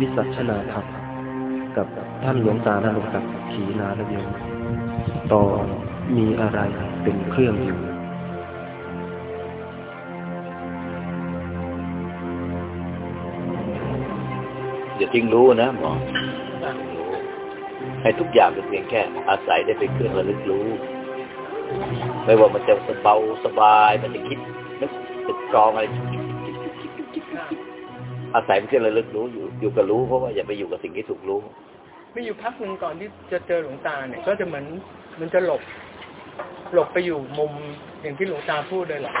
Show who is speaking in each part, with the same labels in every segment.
Speaker 1: วิสัชนาธรรมกับท่านหลวงตานรงศักดิ์ขีนาระเบียงตอนมีอะไรเป็นเครื่องอยู่
Speaker 2: อย่าทิ้งรู้นะหมอให้ทุกอย่างเป็นเพียงแค่ อาศัยได้เป็นเครื่องระลึกรู้ ไม่ว่ามันจะสบาสบายมันจะคิดนึกตึกตรองอะไร อาศัยเป็นเครื่องระลึกรู้อยู่อยู่กับรู้เพราะว่าอย่าไปอยู่กับสิ่งที่ถูกรู้
Speaker 3: ไม่อยู่พักหนึ่งก่อนที่จะเจอหลวงตาเนี่ย ก็จะเหมือนมันจะหลบ หลบไปอยู่มุมอย่างที่หลวงตาพูดเลยแหละ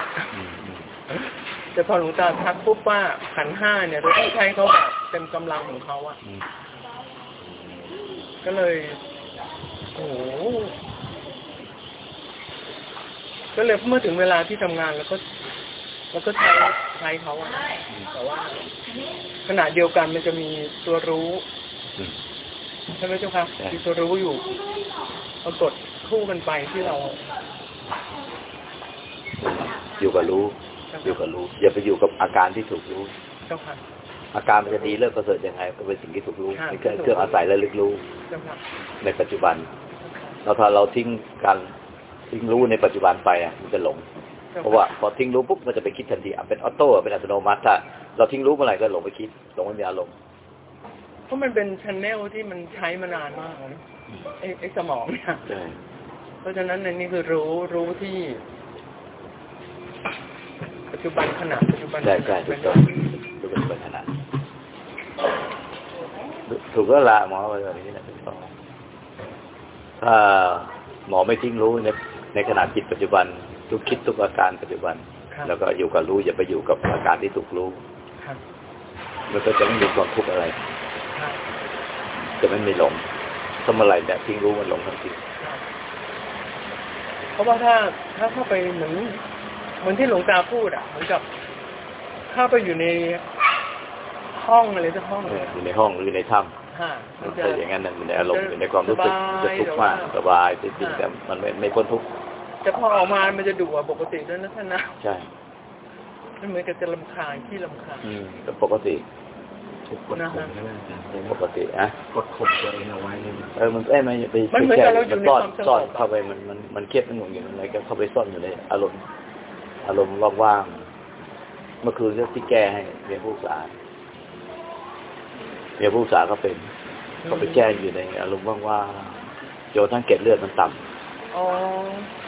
Speaker 3: แต่พอหลวงตาทักปุ๊บว่าขันห้าเนี่ยเราต้องใช้เขาแบบเต็มกำลังของเขาอะก็เลยโอ้โหก็เลยเมื่อถึงเวลาที่ทำงานแล้วก็ แล้วก็ใช้ใช้เขาอะแต่ว่า ขณะเดียวกันมันจะมีตัวรู้
Speaker 2: อืม
Speaker 3: ใช่ไหมเจ้าคะ
Speaker 2: ใช่
Speaker 3: มีตัวรู้อยู่ปรากฏคู่กันไปที่เรา
Speaker 2: อยู่กับรู้ อยู่กับรู้ อย่าไปอยู่กับอาการที่ถูกรู้
Speaker 3: เจ้าค่ะ
Speaker 2: อาการมันจะดีเลิศประเสริฐยังไงก็เป็นสิ่งที่ถูกรู้
Speaker 3: ค่ะ
Speaker 2: เป็นเครื่องเครื่องอาศัยและลึกรู้
Speaker 3: เจ้าค่ะ
Speaker 2: ในปัจจุบันแล้วถ้าเราทิ้งการทิ้งรู้ในปัจจุบันไปอะมันจะหลง
Speaker 3: จ้
Speaker 2: เพราะว่าพอทิ้งรู้ปุ๊บมันจะไปคิดทันทีอะเป็น auto เป็นอัตโนมัติถ้าเราทิ้งรู้เมื่อไหร่ก็หลงไปคิดหลงไม่มีอารมณ์
Speaker 3: เพราะมันเป็น channel ที่มันใช้มานานมากแล้วนะไอ้ไอ้สมองเนี่ย
Speaker 2: ใช่
Speaker 3: เพราะฉะนั้นในนี้คือรู้รู้ที่ปัจจุบันขณะปัจจุบัน
Speaker 2: ใช่ใช่ถูกต้องดูเป็นปัญหาถูกแล้วละหมอว่าแบบนี้นะถูกต้องถ้าหมอไม่ทิ้งรู้ในในขณะจิตปัจจุบัน ทุกคิดทุกอาการปัจจุบัน
Speaker 3: ครับ
Speaker 2: แล้วก็อยู่กับรู้อย่าไปอยู่กับอาการที่ถูกรู้
Speaker 3: ครับ
Speaker 2: มันก็จะไม่มีความทุกข์อะไร
Speaker 3: ครับ
Speaker 2: จะไม่มีหลงถ้าเมื่อไหร่เนี่ยทิ้งรู้มันหลงทันที
Speaker 3: ครับเพราะว่าถ้าถ้าเข้าไปเหมือนเหมือนที่หลวงตาพูดอะเหมือนกับเข้าไปอยู่ในห้องอะไรสักห้องเลย
Speaker 2: อยู่ในห้องหรือในถ้ำ
Speaker 3: ฮะมั
Speaker 2: มันน
Speaker 3: จะ
Speaker 2: จะอย่างนั้นน่ะอยู่ในอารมณ์อยู่ในความรู้สึก
Speaker 3: สบาย
Speaker 2: จะทุกข์มาก
Speaker 3: แต่ว่า
Speaker 2: สบายจริงๆแต่มันไม่ไม่พ้นทุกข์
Speaker 3: แต่พอออกมามันจะดุกว่าปกติด้วยนะท่านนะ
Speaker 2: ใช่
Speaker 3: มันเหมือนกับจะลำคาญที่ลำคาญ
Speaker 2: อืมแต่ปกติ
Speaker 1: ถูกกดข่มใช่ไหมอาจารย์
Speaker 2: ปกติอะ
Speaker 1: กดข่มตัวเองเอาไว้เลยนะ
Speaker 2: เออมันเอ้ยมันไป
Speaker 3: มันเหมือน
Speaker 2: แช่
Speaker 3: กับเราอยู่
Speaker 2: มัน
Speaker 3: ใน
Speaker 2: ซ่อน
Speaker 3: ความสงบ
Speaker 2: ซ่อน
Speaker 3: อะ
Speaker 2: เข้าไปมันมันมันเครียดมันหงุดหงิดอะไรก็เข้าไปซ่อนอยู่ในอารมณ์อารมณ์ว่างๆเมื่อคืนก็ที่แก้ให้เมียผู้สาเมียผู้สาก็เป็นเขาไปแช่อยู่ในอารมณ์ว่างๆจนทั้งเกล็ดเลือดมันต่ำ
Speaker 3: อ๋ออืม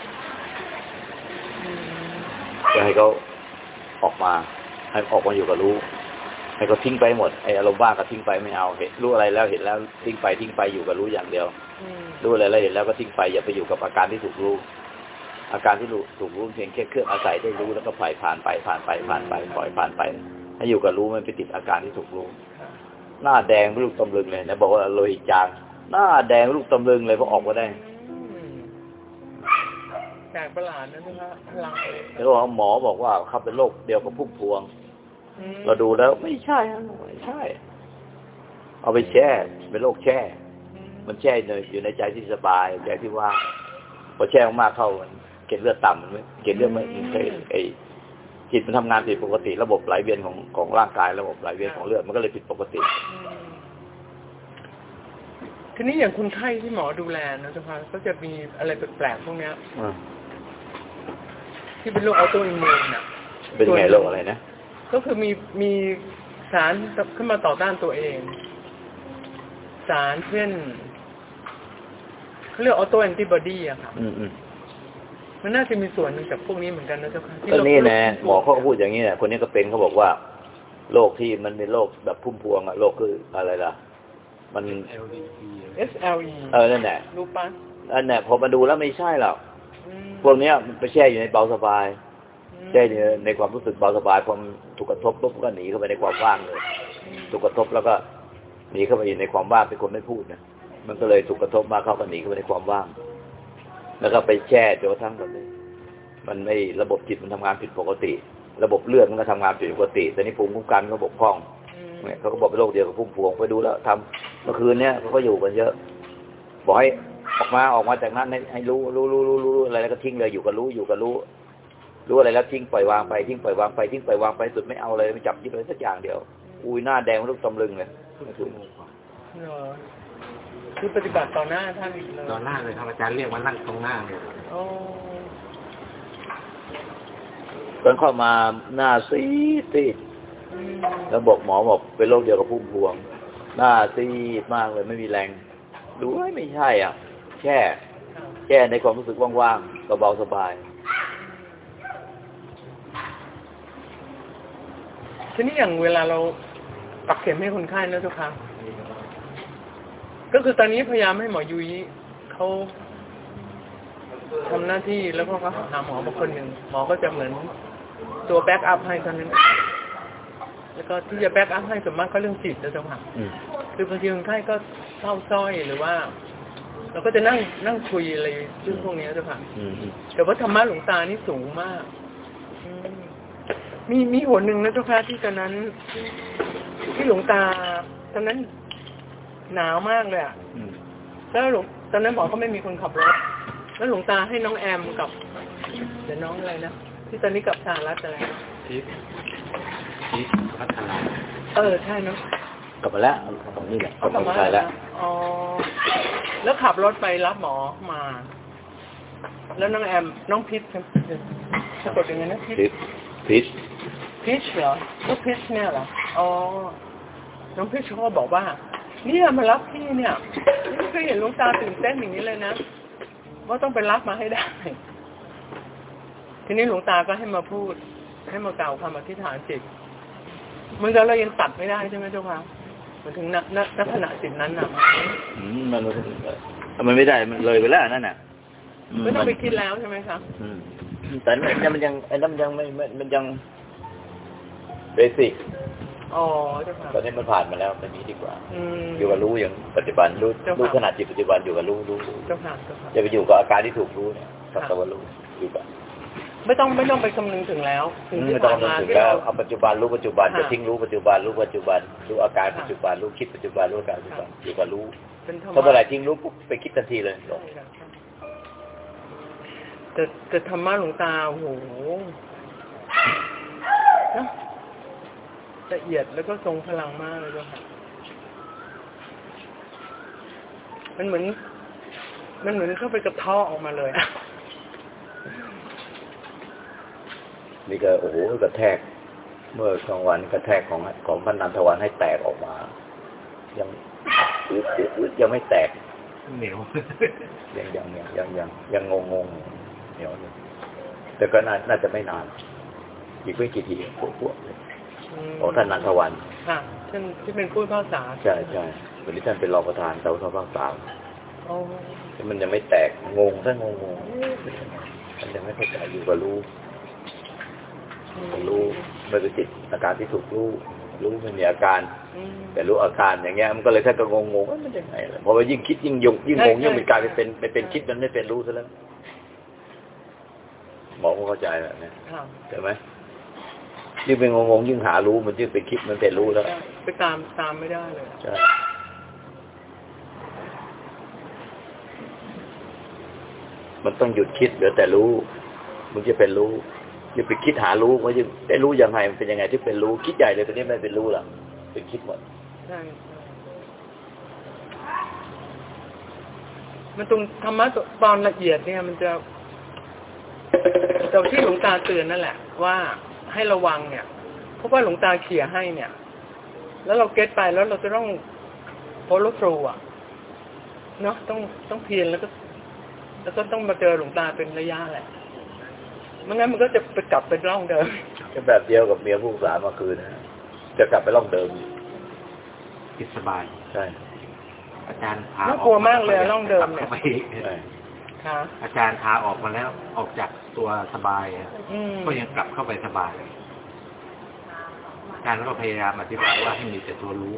Speaker 2: จะให้เขาออกมา ให้ออกมาอยู่กับรู้ ให้เขาทิ้งไปหมดไอ้อารมณ์ว่างก็ทิ้งไปไม่เอาเห็นรู้อะไรแล้วเห็นแล้วทิ้งไปทิ้งไปอยู่กับรู้อย่างเดียว
Speaker 3: อืม
Speaker 2: รู้อะไรแล้วเห็นแล้วก็ทิ้งไปอย่าไปอยู่กับอาการที่ถูกรู้ อาการที่รู้ถูกรู้เพียงแค่เครื่องอาศัยได้รู้แล้วก็ปล่อยผ่านไปผ่านไปผ่านไปปล่อยผ่านไปให้อยู่กับรู้ไม่ไปติดอาการที่ถูกรู้ หน้าแดงไม่ลูกตำลึงเลยนะบอกว่าโลหิตจางหน้าแดงลูกตำลึงเลยพอออกมาได้
Speaker 3: อืม แปลกประหลาดนะทุกท่านพลัง
Speaker 2: แล้วก็หมอบอกว่าเขาเป็นโรคเดียวกับพุ่มพวง
Speaker 3: อืม
Speaker 2: เราดูแล้วไม่ใช่ฮะไม่ใช่ เอาไปแช่เป็นโรคแช่
Speaker 3: อืม
Speaker 2: มันแช่ในอยู่ในใจที่สบายใจที่ว่างพอแช่มากๆเข้ามันเกล็ดเลือดต่ำมันไม่เกล็ดเลือดไม่ไอ้ไอ้จิตมันทำงานผิดปกติ ระบบไหลเวียนของของร่างกายระบบไหลเวียนของเลือดมันก็เลยผิดปกติ
Speaker 3: อืมทีนี้อย่างคนไข้ที่หมอดูแลนะเจ้าค่ะก็จะมีอะไรแปลกๆพวกเนี้ย ที่เป็นโรค autoimmune น่ะ
Speaker 2: เป็นไงโรคอะไรนะ
Speaker 3: ก็คือมีมีสารขึ้นมาต่อต้านตัวเอง สารเช่นเขาเรียก autoantibody อะค่ะ
Speaker 2: อืมอืม
Speaker 3: มันน่าจะมีส่วนหนึ่งจากพวกนี้เหมือนกันนะเจ้าค่ะที่
Speaker 2: ก็
Speaker 3: เรา
Speaker 2: นี่แน่หมอเขาก็พูดอย่างนี้แหละคนนี้ก็เป็นเขาบอกว่าโรคที่มันเป็นโรคแบบพุ่มพวงอะโรคคืออะไรล่ะ มัน
Speaker 1: LDP
Speaker 3: SLE เออ
Speaker 2: นั่นแหละ
Speaker 3: รูปัส
Speaker 2: นั่นแหละพอมาดูแล้วไม่ใช่หรอก
Speaker 3: อืม
Speaker 2: พวกเนี้ยมันไปแช่อยู่ในเบาสบาย
Speaker 3: อืม
Speaker 2: แช่อยู่ในความรู้สึกเบาสบายพอมันถูกกระทบปุ๊บก็หนีเข้าไปในความว่างเลยถูกกระทบแล้วก็หนีเข้าไปอยู่ในความว่างเป็นคนไม่พูดนะมันก็เลยถูกกระทบมากเข้าก็หนีเข้าไปในความว่าง แล้วก็ไปแช่จนกระทั่งแบบนี้มันไม่ระบบจิตมันทำงานผิดปกติ ระบบเลือดมันก็ทำงานผิดปกติแต่นี่ภูมิคุ้มกันก็บกพร่อง
Speaker 3: อืม
Speaker 2: เนี่ยเขาก็บอกเป็นโรคเดียวกับพุ่มพวงไปดูแล้วทำเมื่อคืนเนี้ยเขาก็อยู่กันเยอะบอกให้ ออกมาออกมาจากนั้นให้ให้รู้รู้รู้รู้รู้อะไรแล้วก็ทิ้งเลยอยู่กับรู้อยู่กับรู้ รู้อะไรแล้วทิ้งปล่อยวางไปทิ้งปล่อยวางไปทิ้งปล่อยวางไปสุดไม่เอาเลยไม่จับยึดอะไรสักอย่างเดียว
Speaker 3: อื
Speaker 2: อุ้ยหน้าแดงมันลูกตำลึงเลย
Speaker 4: ชั่วโมงกว่า
Speaker 3: เหรอคือปฏิบัติต่อหน้าท่านเลย
Speaker 4: ตอนหน้าเลยครับอาจารย์เรียกมานั่งตรงหน้าเลย
Speaker 3: โอ้
Speaker 2: ตอนเข้ามาหน้าซีดซีด
Speaker 3: อืม
Speaker 2: แล้วบอกหมอบอกเป็นโรคเดียวกับพุ่มพวง หน้าซีดมากเลยไม่มีแรงดูเอ้ยไม่ใช่อะ แค่
Speaker 3: ครับ
Speaker 2: แค่ในความรู้สึกว่างๆเบาๆสบาย
Speaker 3: ทีนี้อย่างเวลาเราปักเข็มให้คนไข้นะเจ้าค่ะก็คือตอนนี้พยายามให้หมอยุ้ยเขาทำหน้าที่แล้วก็เขาหาหมอมาคนหนึ่งหมอก็จะเหมือนตัว backup ให้เท่านั้นแล้วก็ที่จะ backup ให้ส่วนมากก็เรื่องจิตนะเจ้าค่ะ
Speaker 2: อืม
Speaker 3: คือบางทีคนไข้ก็เศร้าส้อยหรือว่า เราก็จะนั่งนั่งคุยอะไรเรื่องพวกนี้เจ้าค่ะ
Speaker 2: อืมอืม
Speaker 3: แต่ว่าธรรมะหลวงตานี่สูงมากอืมมีมีหัวหนึ่งนะเจ้าค่ะที่ตอนนั้น ที่หลวงตาตอนนั้นหนาวมากเลยอะ
Speaker 2: อืม
Speaker 3: แล้วหลวงตอนนั้นหมอก็ไม่มีคนขับรถ แล้วหลวงตาให้น้องแอมกับเดี๋ยวน้องอะไรนะที่ตอนนี้กลับสหรัฐอะไรนะ
Speaker 4: ทิพย์ทิพย์พัฒนา
Speaker 3: เออใช่เนาะ
Speaker 2: กลับมาแล้วของนี่แหละกลับ
Speaker 3: กลับ
Speaker 2: มา
Speaker 3: มา
Speaker 2: ไทยแล้ว
Speaker 3: อ๋อ แล้วขับรถไปรับหมอมา แล้วน้องแอมน้องพิษสะกดยังไงนะพิษ
Speaker 2: พิษพิษ
Speaker 3: พิชเหรอลูกพิชเนี่ยเหรออ๋อน้องพิชเขาก็บอกว่า เนี่ยมารับพี่เนี่ยไม่เคยเห็นหลุงตาตื่นเต้นอย่างนี้เลยนะว่าต้องไปรับมาให้ได้ ทีนี้หลวงตาก็ให้มาพูด ให้มากล่าวคำอธิษฐานจิตมันก็เรายังตัดไม่ได้ใช่ไหมเจ้าค่ะ มันถึงณณณขณะจิตนั้นน่ะ
Speaker 2: อืมมันมันไม่ได้มันเลยไปแล้วนั่นน่ะ
Speaker 3: ไม่ต้องไปคิดแล้วใช่ไหมคะ
Speaker 2: อืมแต่อันนั้นมันยังไอ้นั้นมันยังไม่ไม่มันยังเบสิก
Speaker 3: อ๋อเจ้าค่ะ
Speaker 2: ตอนนี้มันผ่านมาแล้วมันนี้ดีกว่า
Speaker 3: อืม
Speaker 2: อยู่กับรู้อย่างปัจจุบันรู้
Speaker 3: เจ้าค่ะ
Speaker 2: รู้ขนาดจิตปัจจุบันอยู่กับรู้รู้รู้
Speaker 3: เจ้าค่ะเจ้าค่ะ
Speaker 2: จะไปอยู่กับอาการที่ถูกรู้เนี่ยสักแต่ว่ารู้อยู่กับ
Speaker 3: ไม่ต้องไม่ต้องไปคำนึงถึงแล้วถึงที่
Speaker 2: ไม่ต้อง
Speaker 3: ผ่าน
Speaker 2: นึก
Speaker 3: มา
Speaker 2: ถึง
Speaker 3: ที่
Speaker 2: แล้ว
Speaker 3: เรา
Speaker 2: เอาปัจจุบันรู้ปัจจุบัน
Speaker 3: ค่ะ
Speaker 2: จะทิ้งรู้ปัจจุบันรู้ปัจจุบันรู้อาการ
Speaker 3: ค่ะ
Speaker 2: ปัจจุบันรู้คิดปัจจุบันรู้อาการปัจจุบันอยู่กับรู้
Speaker 3: เป็นธรรมะ
Speaker 2: ถ้าเมื่อไหร่ทิ้งรู้ปุ๊บไปคิดทันทีเลย
Speaker 3: ใช่ค่ะแต่แต่ธรรมะหลวงตาโอ้โหนะละเอียดแล้วก็ทรงพลังมากเลยเจ้าค่ะมันเหมือน มันเหมือนเข้าไปกระเทาะออกมาเลย
Speaker 2: นี่ก็โอ้โหกระแทก เมื่อกลางวันกระแทกของของพันนันทวันให้แตกออกมา ยังอึดอึดอึดยังไม่แตก
Speaker 4: เหนียว
Speaker 2: ยังยังยังยังยังยังงงงๆเดี๋ยวอยู่แต่ก็น่าน่าจะไม่นาน อีกไม่กี่ทีพวกพวกเลย
Speaker 3: ม
Speaker 2: ของท่านนันทวัน
Speaker 3: ค่ะท่านที่เป็นผู้พิพากษา
Speaker 2: ใช่ใช่วันนี้ท่านเป็นรองประธานสาวทภาคสาม
Speaker 3: อ๋อ
Speaker 2: แต่มันยังไม่แตกงงท่านงงงๆมันยังไม่เข้าใจอยู่กับรู้ รู้ไม่เป็นจิตอาการที่ถูกรู้รู้ไม่มีอาการ
Speaker 3: อืม
Speaker 2: แต่รู้อาการอย่างเงี้ยมันก็เลยท่านก็งงๆว่ามันยังไงล่ะพอไปยิ่งคิดยิ่งยงยิ่งงง
Speaker 3: ใช่
Speaker 2: ยิ่งมันกลาย
Speaker 3: ใช่
Speaker 2: เป็นเป็นเป็นคิดมันไม่เป็นรู้ซะแล้วหมอก็เข้าใจแบบนี้
Speaker 3: ค่ะ
Speaker 2: ใช่ไหมยิ่งเป็นงงๆยิ่งหารู้มันยิ่งเป็นคิดมันเป็นรู้แล้ว
Speaker 3: ไปตามตามไม่ได้เลย
Speaker 2: ใช่มันต้องหยุดคิดเหลือแต่รู้ มันจะเป็นรู้ อย่าไปคิดหารู้ว่าจะได้รู้ยังไงมันเป็นยังไงที่เป็นรู้ คิดใหญ่เลยตอนนี้ไม่เป็นรู้หรอกเป็นคิดหมด
Speaker 3: มันตรงธรรมะตอนละเอียดเนี่ย มันจะแต่ที่หลวงตาเตือนนั่นแหละ ว่าให้ระวังเนี่ยเพราะว่าหลวงตาเขี่ยให้เนี่ย แล้วเราเก็ตไปแล้วเราจะต้อง follow through อะเนาะต้องต้องเพียรแล้วก็ แล้วก็ต้องมาเจอหลวงตาเป็นระยะแหละ ไม่งั้นมันก็จะไปกลับเป็นร่องเดิม
Speaker 2: ก็แบบเดียวกับเมียผู้สาเมื่อคืนนะจะกลับไปร่องเดิม
Speaker 4: คิดสบาย
Speaker 2: ใช่
Speaker 4: อาจารย์พา
Speaker 3: น่ากลัวมากเลยอะร่องเดิมเนี่ย
Speaker 4: กลับข้าไปอีก
Speaker 2: ใช่
Speaker 3: ค่ะ
Speaker 4: อาจารย์พาออกมาแล้วออกจากตัวสบายอะ
Speaker 3: อืม
Speaker 4: ก็ยังกลับเข้าไปสบายอาจารย์ก็พยายามอธิบายว่าให้มีแต่ตัวรู้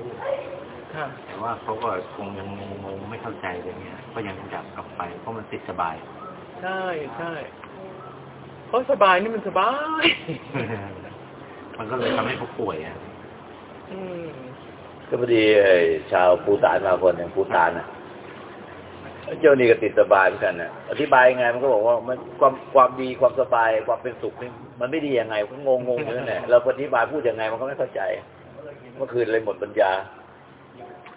Speaker 3: ค่ะ
Speaker 4: แต่ว่าเขาก็คงยังงงๆไม่เข้าใจอะไรเงี้ย ก็ยังกลับกลับไปเพราะมันติดสบาย
Speaker 3: ใช่ใช่ เพราะสบายนี่มันสบาย
Speaker 4: มันก็เลยทำให้เขาป่วยอะ
Speaker 3: อืม
Speaker 2: ก็พอดีไอ้ชาวปูตานมาคนหนึ่งปูตานน่ะเจ้านี่ก็ติดสบายเหมือนกันนะอธิบายยังไงมันก็บอกว่ามันความความดีความสบายความเป็นสุขนี่มันไม่ดียังไงมันก็งงงๆอยู่นั่นแหละเราอธิบายพูดยังไงมันก็ไม่เข้าใจมื่อคืนเลยหมดปัญญา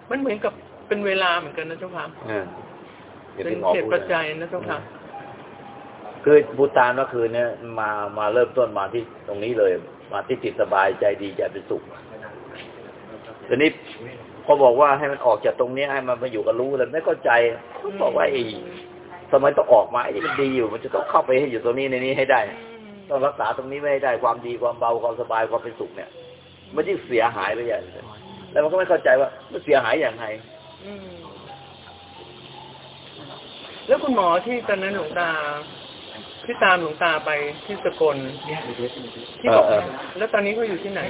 Speaker 3: มันเหมือนกับเป็นเวลาเหมือนกันนะเจ้าค่ะ
Speaker 2: เอออย่า
Speaker 3: เป็
Speaker 2: ไป
Speaker 3: น
Speaker 2: งอ
Speaker 3: เหตุ
Speaker 2: พูด
Speaker 3: ปัจ
Speaker 2: นะ
Speaker 3: จัยนะเจ้าค่ะ
Speaker 2: คือบูตานเมื่อคืนเนี่ยมามาเริ่มต้นมาที่ตรงนี้เลย มาที่จิตสบายใจดีใจเป็นสุขทีนี้พอบอกว่าให้มันออกจากตรงนี้ให้มันมาอยู่กับรู้เลยไม่เข้าใจก็บอกว่าไอ้ทำไมต้องออกมาไอ้นี่มันดีอยู่ มันจะต้องเข้าไปให้อยู่ตรงนี้ในนี้ให้ได้ ต้องรักษาตรงนี้ไม่ได้ความดีความเบาความสบายความเป็นสุขเนี่ย มันยิ่งเสียหายไปใหญ่แล้วมันก็ไม่เข้าใจว่า มันเสียหายอย่างไร
Speaker 3: แล้วคุณหมอที่ตอนนั้นหลวงตา ที่ตามหลวงตาไปที่สกลที่บอก
Speaker 2: เออ
Speaker 3: แล้วตอนนี้เขาอยู่ที่ไหน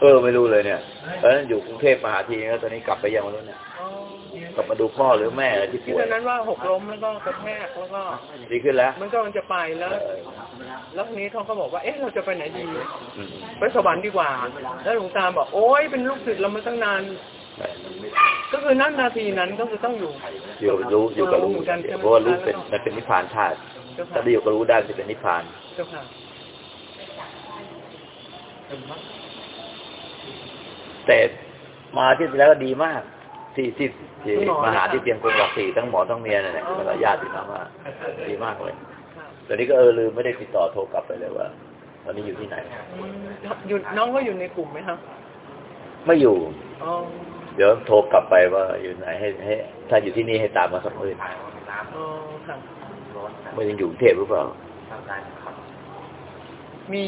Speaker 2: เออไม่รู้เลยเนี่ยตอนนั้นอยู่กรุงเทพมหาทีแล้วตอนนี้กลับไปยังไม่รู้เนี่ย
Speaker 3: อ๋อก
Speaker 2: ลับมาดูพ่อหรือแม่ที่
Speaker 3: ที่
Speaker 2: ป่ว
Speaker 3: ต
Speaker 2: ย
Speaker 3: อนนั้นว่าหกล้มแล้วก็กระแทกแล้วก็
Speaker 2: ดีขึ้นแล้ว
Speaker 3: มันก็มันจะไปแล้ว แล้วทีนี้เขาก็บอกว่าเอ๊ะเราจะไปไหนดี
Speaker 2: อืม
Speaker 3: ไปสวรรค์ดีกว่า แล้วหลวงตาบอกโอ๊ยเป็นลูกศิษย์เรามาตั้งนานก็คือนั่นนาทีนั้นก็คือต้องอยู่
Speaker 2: อยู่รู้อยู่กับรู้
Speaker 3: เหมือนกันใช่ไหม
Speaker 2: เพราะว่ารู้เป็นมันเป็นนิพพานธาตุ
Speaker 3: เจ้า
Speaker 2: ถ้า
Speaker 3: ค่ะ
Speaker 2: ได้อยู่กับรู้ได้จะเป็นนิพพาน
Speaker 3: เจ้าค่ะ
Speaker 2: แต่มาที่แล้วก็ดีมากที่ที่ที่มาหาที่เตียงกงหลักสี่ทั้งหมอทั้งเมียเนี่ยแล้วก็ญาติพี่น้องว่าดีมากเลย
Speaker 3: ค่ะ
Speaker 2: ตอนนี้ก็เออลืมไม่ได้ติดต่อโทรกลับไปเลยว่าตอนนี้อยู่ที่ไหน
Speaker 3: อืมอยู่น้องก็อยู่ในกลุ่มไหมครับ
Speaker 2: ไม่อยู่
Speaker 3: อ๋อ
Speaker 2: เดี๋ยวโทรกลับไปว่าอยู่ไหนให้ให้ถ้าอยู่ที่นี่ให้ตามมาสักมื้อ
Speaker 3: อ๋อค่ะ
Speaker 2: มันยังอยู่กรุงเทพหรือเปล่า
Speaker 3: มี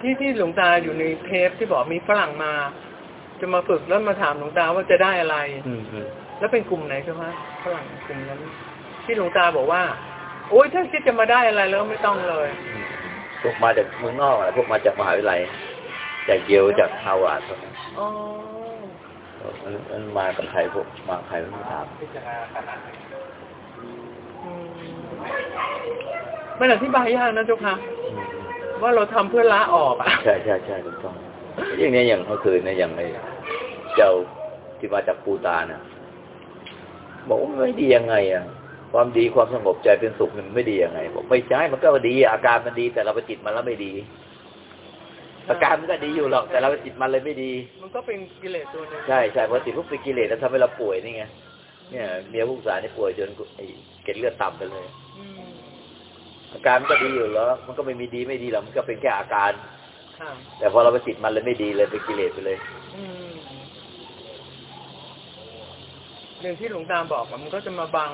Speaker 3: ที่ที่หลวงตาอยู่ในเทปที่บอกมีฝรั่งมา จะมาฝึกแล้วมาถามหลวงตาว่าจะได้อะไร
Speaker 2: อืมอืม
Speaker 3: แล้วเป็นกลุ่มไหนครับว่าฝรั่งกลุ่มนั้น ที่หลวงตาบอกว่า โอ๊ยถ้าคิดจะมาได้อะไรแล้วไม่ต้องเลย
Speaker 2: อืมพวกมาจากเมืองนอกอะพวกมาจากมหาวิทยาลัยจากเยลจากฮาวาร์ดพวกนั้น
Speaker 3: อ๋อ
Speaker 2: มันมันมากับใครพวกมาใครไม่ถาม
Speaker 3: อื มมันอธิบายยากนะเจ้าค่ะ
Speaker 2: อืม
Speaker 3: ว่าเราทำเพื่อละออกอะ
Speaker 2: ใช่ใช่ใช่ถูกต้องอย่างเนี้ยอย่างเมื่อคืนเนี่ยอย่างไอ้เจ้าที่มาจากปูตานน่ะบอกว่าไม่ดียังไง อะ ความดีความสงบใจเป็นสุขเนี่ยมันไม่ดียังไงบอกไม่ใช่มันก็ดี อาการมันดี แต่เราไปจิตมันแล้วไม่ดีอาการมันก็ดีอยู่หรอกแต่เราไปจิตมันเลยไม่ดี
Speaker 3: มันก็เป็นกิเลสตัวหนึง
Speaker 2: ใช่ใช่เพราะติดพวกเป็นกิเลสแล้วทำให้เราป่วยนี่ไงเนี่ยเมียผู้สาวนี่ป่วยจนไอ้เกล็ดเลือดต่ำไปเลย
Speaker 3: อืม
Speaker 2: อาการมันก็ดีอยู่แล้ว มันก็ไม่มีดีไม่ดีหรอกมันก็เป็นแค่อาการ
Speaker 3: ค่ะ
Speaker 2: แต่พอเราไปติดมันเลยไม่ดีเลยเป็นกิเลสไปเลย
Speaker 3: อืมเรื่องที่หลวงตาบอกอะมันก็จะมาบัง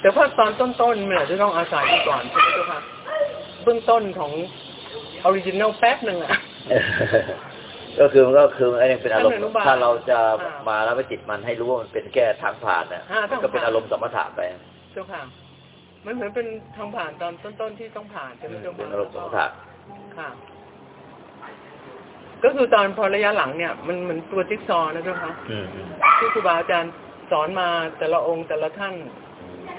Speaker 3: แต่ว่าตอนต้นๆมันอาจจะต้องอาศัยก่อนใช่ไหมเจ้าค่ะเบื้องต้นของออริจินัลแป๊บหนึ่งอะ
Speaker 2: ก็คือมันก็คือไอ้นี่เป็นอารมณ์
Speaker 3: ท่านอนุบาล
Speaker 2: ถ้าเราจะ
Speaker 3: อ่าม
Speaker 2: มาแล้วไปจิตมันให้รู้ว่ามันเป็นแค่ทางผ่านนะ
Speaker 3: อ่า
Speaker 2: มันก็เป็น
Speaker 3: ทางผ่าน
Speaker 2: อารมณ์สมถะไป
Speaker 3: เจ้าค่ะ มันเหมือนเป็นทางผ่านตอนต้นๆที่ต้องผ่านใช่ไหมเจ้า
Speaker 2: เป็น
Speaker 3: ค่ะ
Speaker 2: อารมณ์สมถะ
Speaker 3: ค่ะ ก็คือตอนพอระยะหลังเนี่ย มันเหมือนตัวจิ๊กซอว์นะเจ้าค่ะ
Speaker 2: อืมอืม
Speaker 3: ที่ครูบาอาจารย์สอนมาแต่ละองค์แต่ละท่าน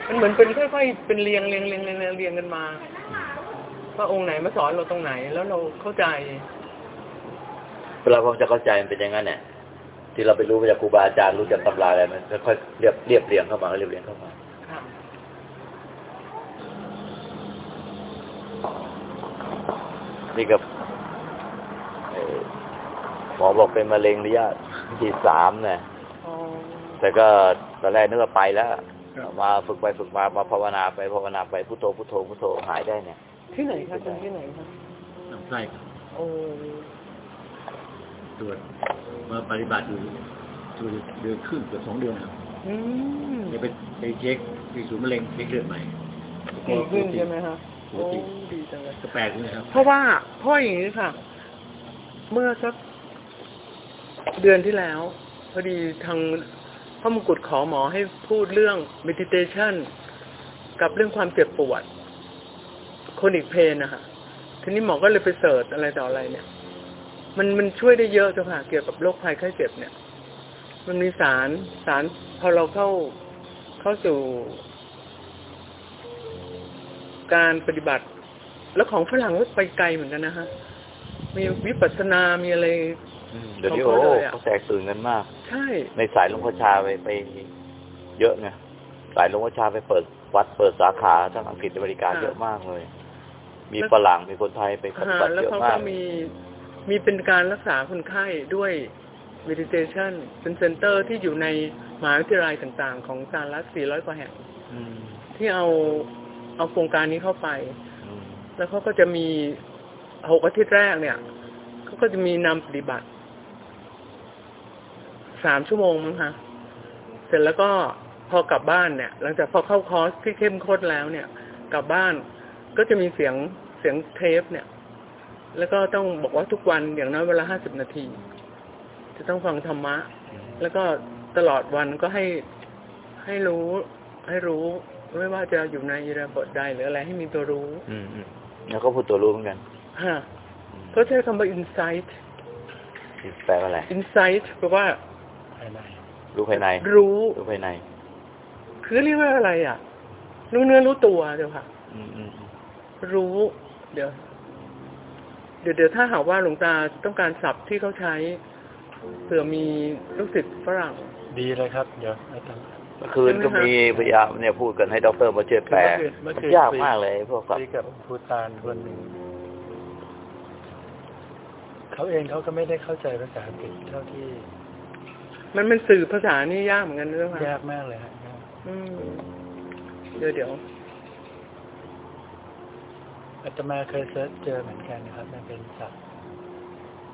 Speaker 3: มันเหมือนเป็นค่อยๆเป็นเรียงเรียงเรียงเรียงเรียงเรียงกันมาว่าองค์ไหนมาสอนเราตรงไหน แล้วเราเข้าใจ
Speaker 2: เวลาผมจะเข้าใจมันเป็นอย่างนั้นแหละที่เราไปรู้มาจากครูบาอาจารย์รู้จากตำราอะไรมันค่อยๆเรียบเรียบเรียงเข้ามาเรียบเรียงเข้ามา
Speaker 3: ค่ะ
Speaker 2: นี่กับเอ่อหมอบอกเป็นมะเร็งระยะที่สามเนี่ย
Speaker 3: อ๋อ
Speaker 2: แต่ก็ตอนแรกนึกว่าไปแล้วมาฝึกไปฝึกมามาภาวนาไปภาวนาไปพุทโธพุทโธพุทโธหายได้เนี่ย
Speaker 3: ที่ไหนคะตรงที่ไหนคะ
Speaker 4: ลำไส้ครับ
Speaker 3: โอ้
Speaker 4: ตรวจมาปฏิบัติอยู่ตรวจเดือนครึ่งเกือบสองเดือนครับ
Speaker 3: อืม
Speaker 4: จะไปไปเช็คที่ศูนย์มะเร็งเช็คเลือดใหม่
Speaker 3: ดีขึ้นใช่ไหมคะ
Speaker 4: ป
Speaker 3: โอ้
Speaker 4: กติ
Speaker 3: ดีจังเลย
Speaker 4: ก็แปลกเลยครับ
Speaker 3: เพราะว่าเพราะอย่างนี้ค่ะ เมื่อสักเดือนที่แล้ว พอดีทางพระมงกุฎขอหมอให้พูดเรื่อง meditation กับเรื่องความเจ็บปวด chronic pain นะคะทีนี้หมอก็เลยไปเสิร์ชอะไรต่ออะไรเนี่ย มันมันช่วยได้เยอะจ้ะค่ะเกี่ยวกับโรคภัยไข้เจ็บเนี่ย มันมีสารสารพอเราเข้าเข้าสู่ การปฏิบัติ แล้วของฝรั่งก็ไปไกลเหมือนกันนะฮะมีวิปัสสนามีอะไร
Speaker 2: เดี๋ยวนี้
Speaker 3: ของ
Speaker 2: โอ้
Speaker 3: เขาเลยอะ
Speaker 2: เขาแตกตื่นกันมาก
Speaker 3: ใช่
Speaker 2: ในสายหลวงพ่อชาไปไปเยอะไงสายหลวงพ่อชาไปเปิดวัดเปิดสาขาทั้งอังกฤษอเมริกา
Speaker 3: ค่ะ
Speaker 2: เยอะมากเลย มีฝรั่งมีคนไทยไป
Speaker 3: อ่าปฏิ
Speaker 2: บัติ
Speaker 3: แล้ว
Speaker 2: เยอะ
Speaker 3: เขา
Speaker 2: มา
Speaker 3: ก็
Speaker 2: ก
Speaker 3: มีมีเป็นการรักษาคนไข้ด้วย meditation เป็น center ที่อยู่ในมหาวิทยาลัยต่างๆ ของสหรัฐ400กว่าแห่ง
Speaker 2: อืม
Speaker 3: ที่เอา เอาโครงการนี้เข้าไป
Speaker 2: อืม
Speaker 3: แล้วเขาก็จะมีหกอาทิตย์แรกเนี่ยเขาก็จะมีนำปฏิบัติสามชั่วโมงมั้งคะเสร็จแล้วก็พอกลับบ้านเนี่ย หลังจากพอเข้าคอร์สที่เข้มข้นแล้วเนี่ย กลับบ้านก็จะมีเสียงเสียงเทปเนี่ย แล้วก็ต้องบอกว่าทุกวันอย่างน้อยเวลาห้าสิบนาที จะต้องฟังธรรมะ แล้วก็ตลอดวันก็ให้ให้รู้ให้รู้ ไม่ว่าจะอยู่ในอิริยาบถใดหรืออะไรให้มีตัวรู้
Speaker 2: อืมอืมแล้วก็พูดตัวรู้เหมือนกัน
Speaker 3: ฮะเขาใช้คำว่า insight
Speaker 2: แปลว่าอะไร
Speaker 3: insight แปลว่า
Speaker 4: ภายใน
Speaker 2: รู้ภายใน
Speaker 3: รู้
Speaker 2: รู้ภายใน
Speaker 3: คือเรียกว่าอะไร อะ รู้เนื้อรู้ตัวเดี๋ยวค่ะ
Speaker 2: อืมอืมอืม
Speaker 3: รู้ เดี๋ยว เดี๋ยวเดี๋ยวถ้าหากว่าหลวงตาต้องการศัพท์ที่เขาใช้เผื่อมีลูกศิษย์ฝรั่ง
Speaker 4: ดีเลยครับ เดี๋ยวไม่ต้อง
Speaker 2: เมื่อคืนก็มีพยายามเนี่ยพูดกันให้ด็อกเตอร์มาช่วยแปล
Speaker 4: เมื่อคืน
Speaker 2: มันยากมากเลยพวกศัพ
Speaker 4: คุย
Speaker 2: ท์
Speaker 4: กับภูตานคนหนึ่งเขาเองเขาก็ไม่ได้เข้าใจภาษาอังกฤษเท่าที่
Speaker 3: มันเป็นสื่อภาษานี่ยากเหมือนกันด้วยค่ะ
Speaker 4: ยากมากเลยฮะยาก
Speaker 3: อืมเดี๋ยวเดี๋ยว
Speaker 4: อาตมาเคยเซิร์ชเจอเหมือนกันนะครับ มันเป็นศัพท์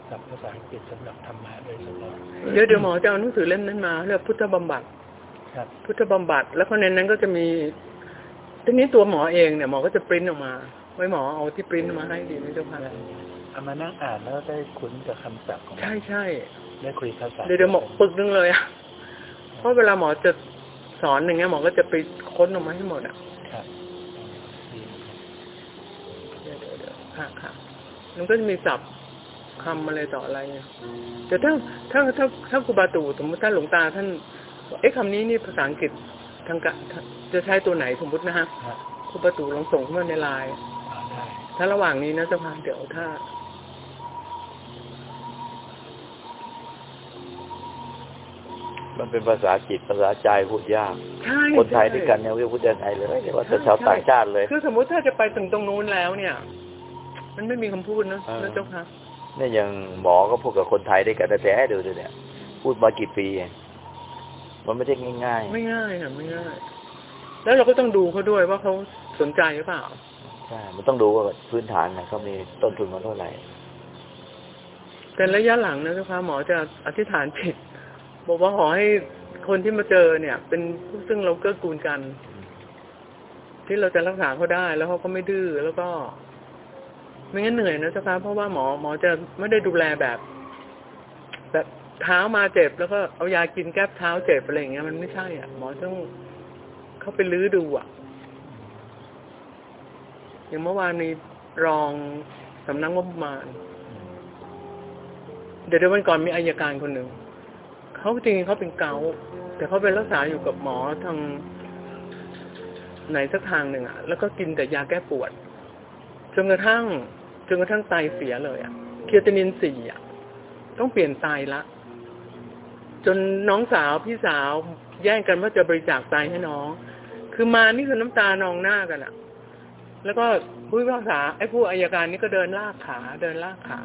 Speaker 4: ศัพท์ภาษาอังกฤษสำหรับธรรมะโดยเฉพาะ
Speaker 3: เดี๋ยวเดี๋ยวหมอจะเอาหนังสือเล่มนั้นมาเรียกพุทธบำบัด
Speaker 4: ครับ
Speaker 3: พุทธบำบัด แล้วก็ในนั้นก็จะมีทีนี้ตัวหมอเองเนี่ยหมอก็จะปริ้นออกมาไว้หมอเอาที่ปริ้นมาให้ดีไหมเจ้าค่ะ
Speaker 4: เอามานั่งอ่านแล้วได้คุ้นกับคำศัพท์ของมัน
Speaker 3: ใช่ใช่
Speaker 4: ได้คุยภาษา
Speaker 3: เดี๋ยวเดี๋ยวหมอปึกนึงเลยอะเพราะเวลาหมอจะสอนอย่างเงี้ยหมอก็จะไปค้นออกมาให้หมดอะ
Speaker 4: ครับดี
Speaker 3: เดี๋ยวเดี๋ยวเดี๋ยวค่ะค่ะมันก็จะมีศัพท์คำอะไรต่ออะไรอะแต่ถ้าถ้าถ้าถ้าครูบาตู่สมมติถ้าหลวงตาท่านบอก เอ๊ะคำนี้นี่ภาษาอังกฤษทางกะจะใช้ตัวไหนสมมตินะฮะ
Speaker 4: ครับ
Speaker 3: ครูบาตู่ลองส่งเข้ามาในไลน์
Speaker 4: อ่าได้
Speaker 3: ถ้าระหว่างนี้นะเจ้าค่ะเดี๋ยวถ้า
Speaker 2: มันเป็นภาษาจิตภาษาใจพูดยาก
Speaker 3: ใช่
Speaker 2: คนไทย
Speaker 3: ใช่
Speaker 2: ด้วยกันเนี่ยไม่พูดยังไงเลยเรียกว่าแต่ชาวต่างชาติเลย
Speaker 3: คือสมมุติถ้าจะไปถึงตรงนู้นแล้วเนี่ย มันไม่มีคำพูดนะ
Speaker 2: เออ
Speaker 3: นะเจ้าค่ะ
Speaker 2: เนี่ยอย่างหมอก็พูดกับคนไทยด้วยกันแต่ๆดูดูเนี่ย พูดมากี่ปีเอง มันไม่ใช่ง่าย
Speaker 3: ไม่ง่ายค่ะไม่ง่าย แล้วเราก็ต้องดูเขาด้วยว่าเขาสนใจหรือเปล่า
Speaker 2: ๆใช่ มันต้องดูว่าพื้นฐานนะเขามีต้นทุนมาเท่าไหร่
Speaker 3: แต่ระยะหลังนะเจ้าค่ะหมอจะอธิษฐานผิด บอกว่าขอให้คนที่มาเจอเนี่ย เป็นผู้ซึ่งเราเกื้อกูลกัน ที่เราจะรักษาเขาได้ แล้วเขาก็ไม่ดื้อแล้วก็ ไม่งั้นเหนื่อยนะเจ้าค่ะเพราะว่าหมอหมอจะไม่ได้ดูแลแบบ แบบ เท้ามาเจ็บแล้วก็เอายากินแก้เท้าเจ็บอะไรอย่างเงี้ยมันไม่ใช่อะหมอต้องเข้าไปลื้อดูอะ อย่างเมื่อวานนี้รองสำนักงบประมาณ เดี๋ยวเดี๋ยววันก่อนมีอายการคนหนึ่งเขาจริงๆเขาเป็นเกาแต่เขาเป็นรักษาอยู่กับหมอทางไหนสักทางหนึ่งอะ แล้วก็กินแต่ยาแก้ปวดจนกระทั่งจนกระทั่งไตเสียเลยอะ เคียตินินสี่อะ ต้องเปลี่ยนไตละ จนน้องสาวพี่สาวแย่งกันว่าจะบริจาคไตให้น้อง คือมานี่คือน้ำตานองหน้ากันอะแล้วก็ผู้พิพากษาไอ้ผู้อายการนี่ก็เดินลากขาเดินลากขา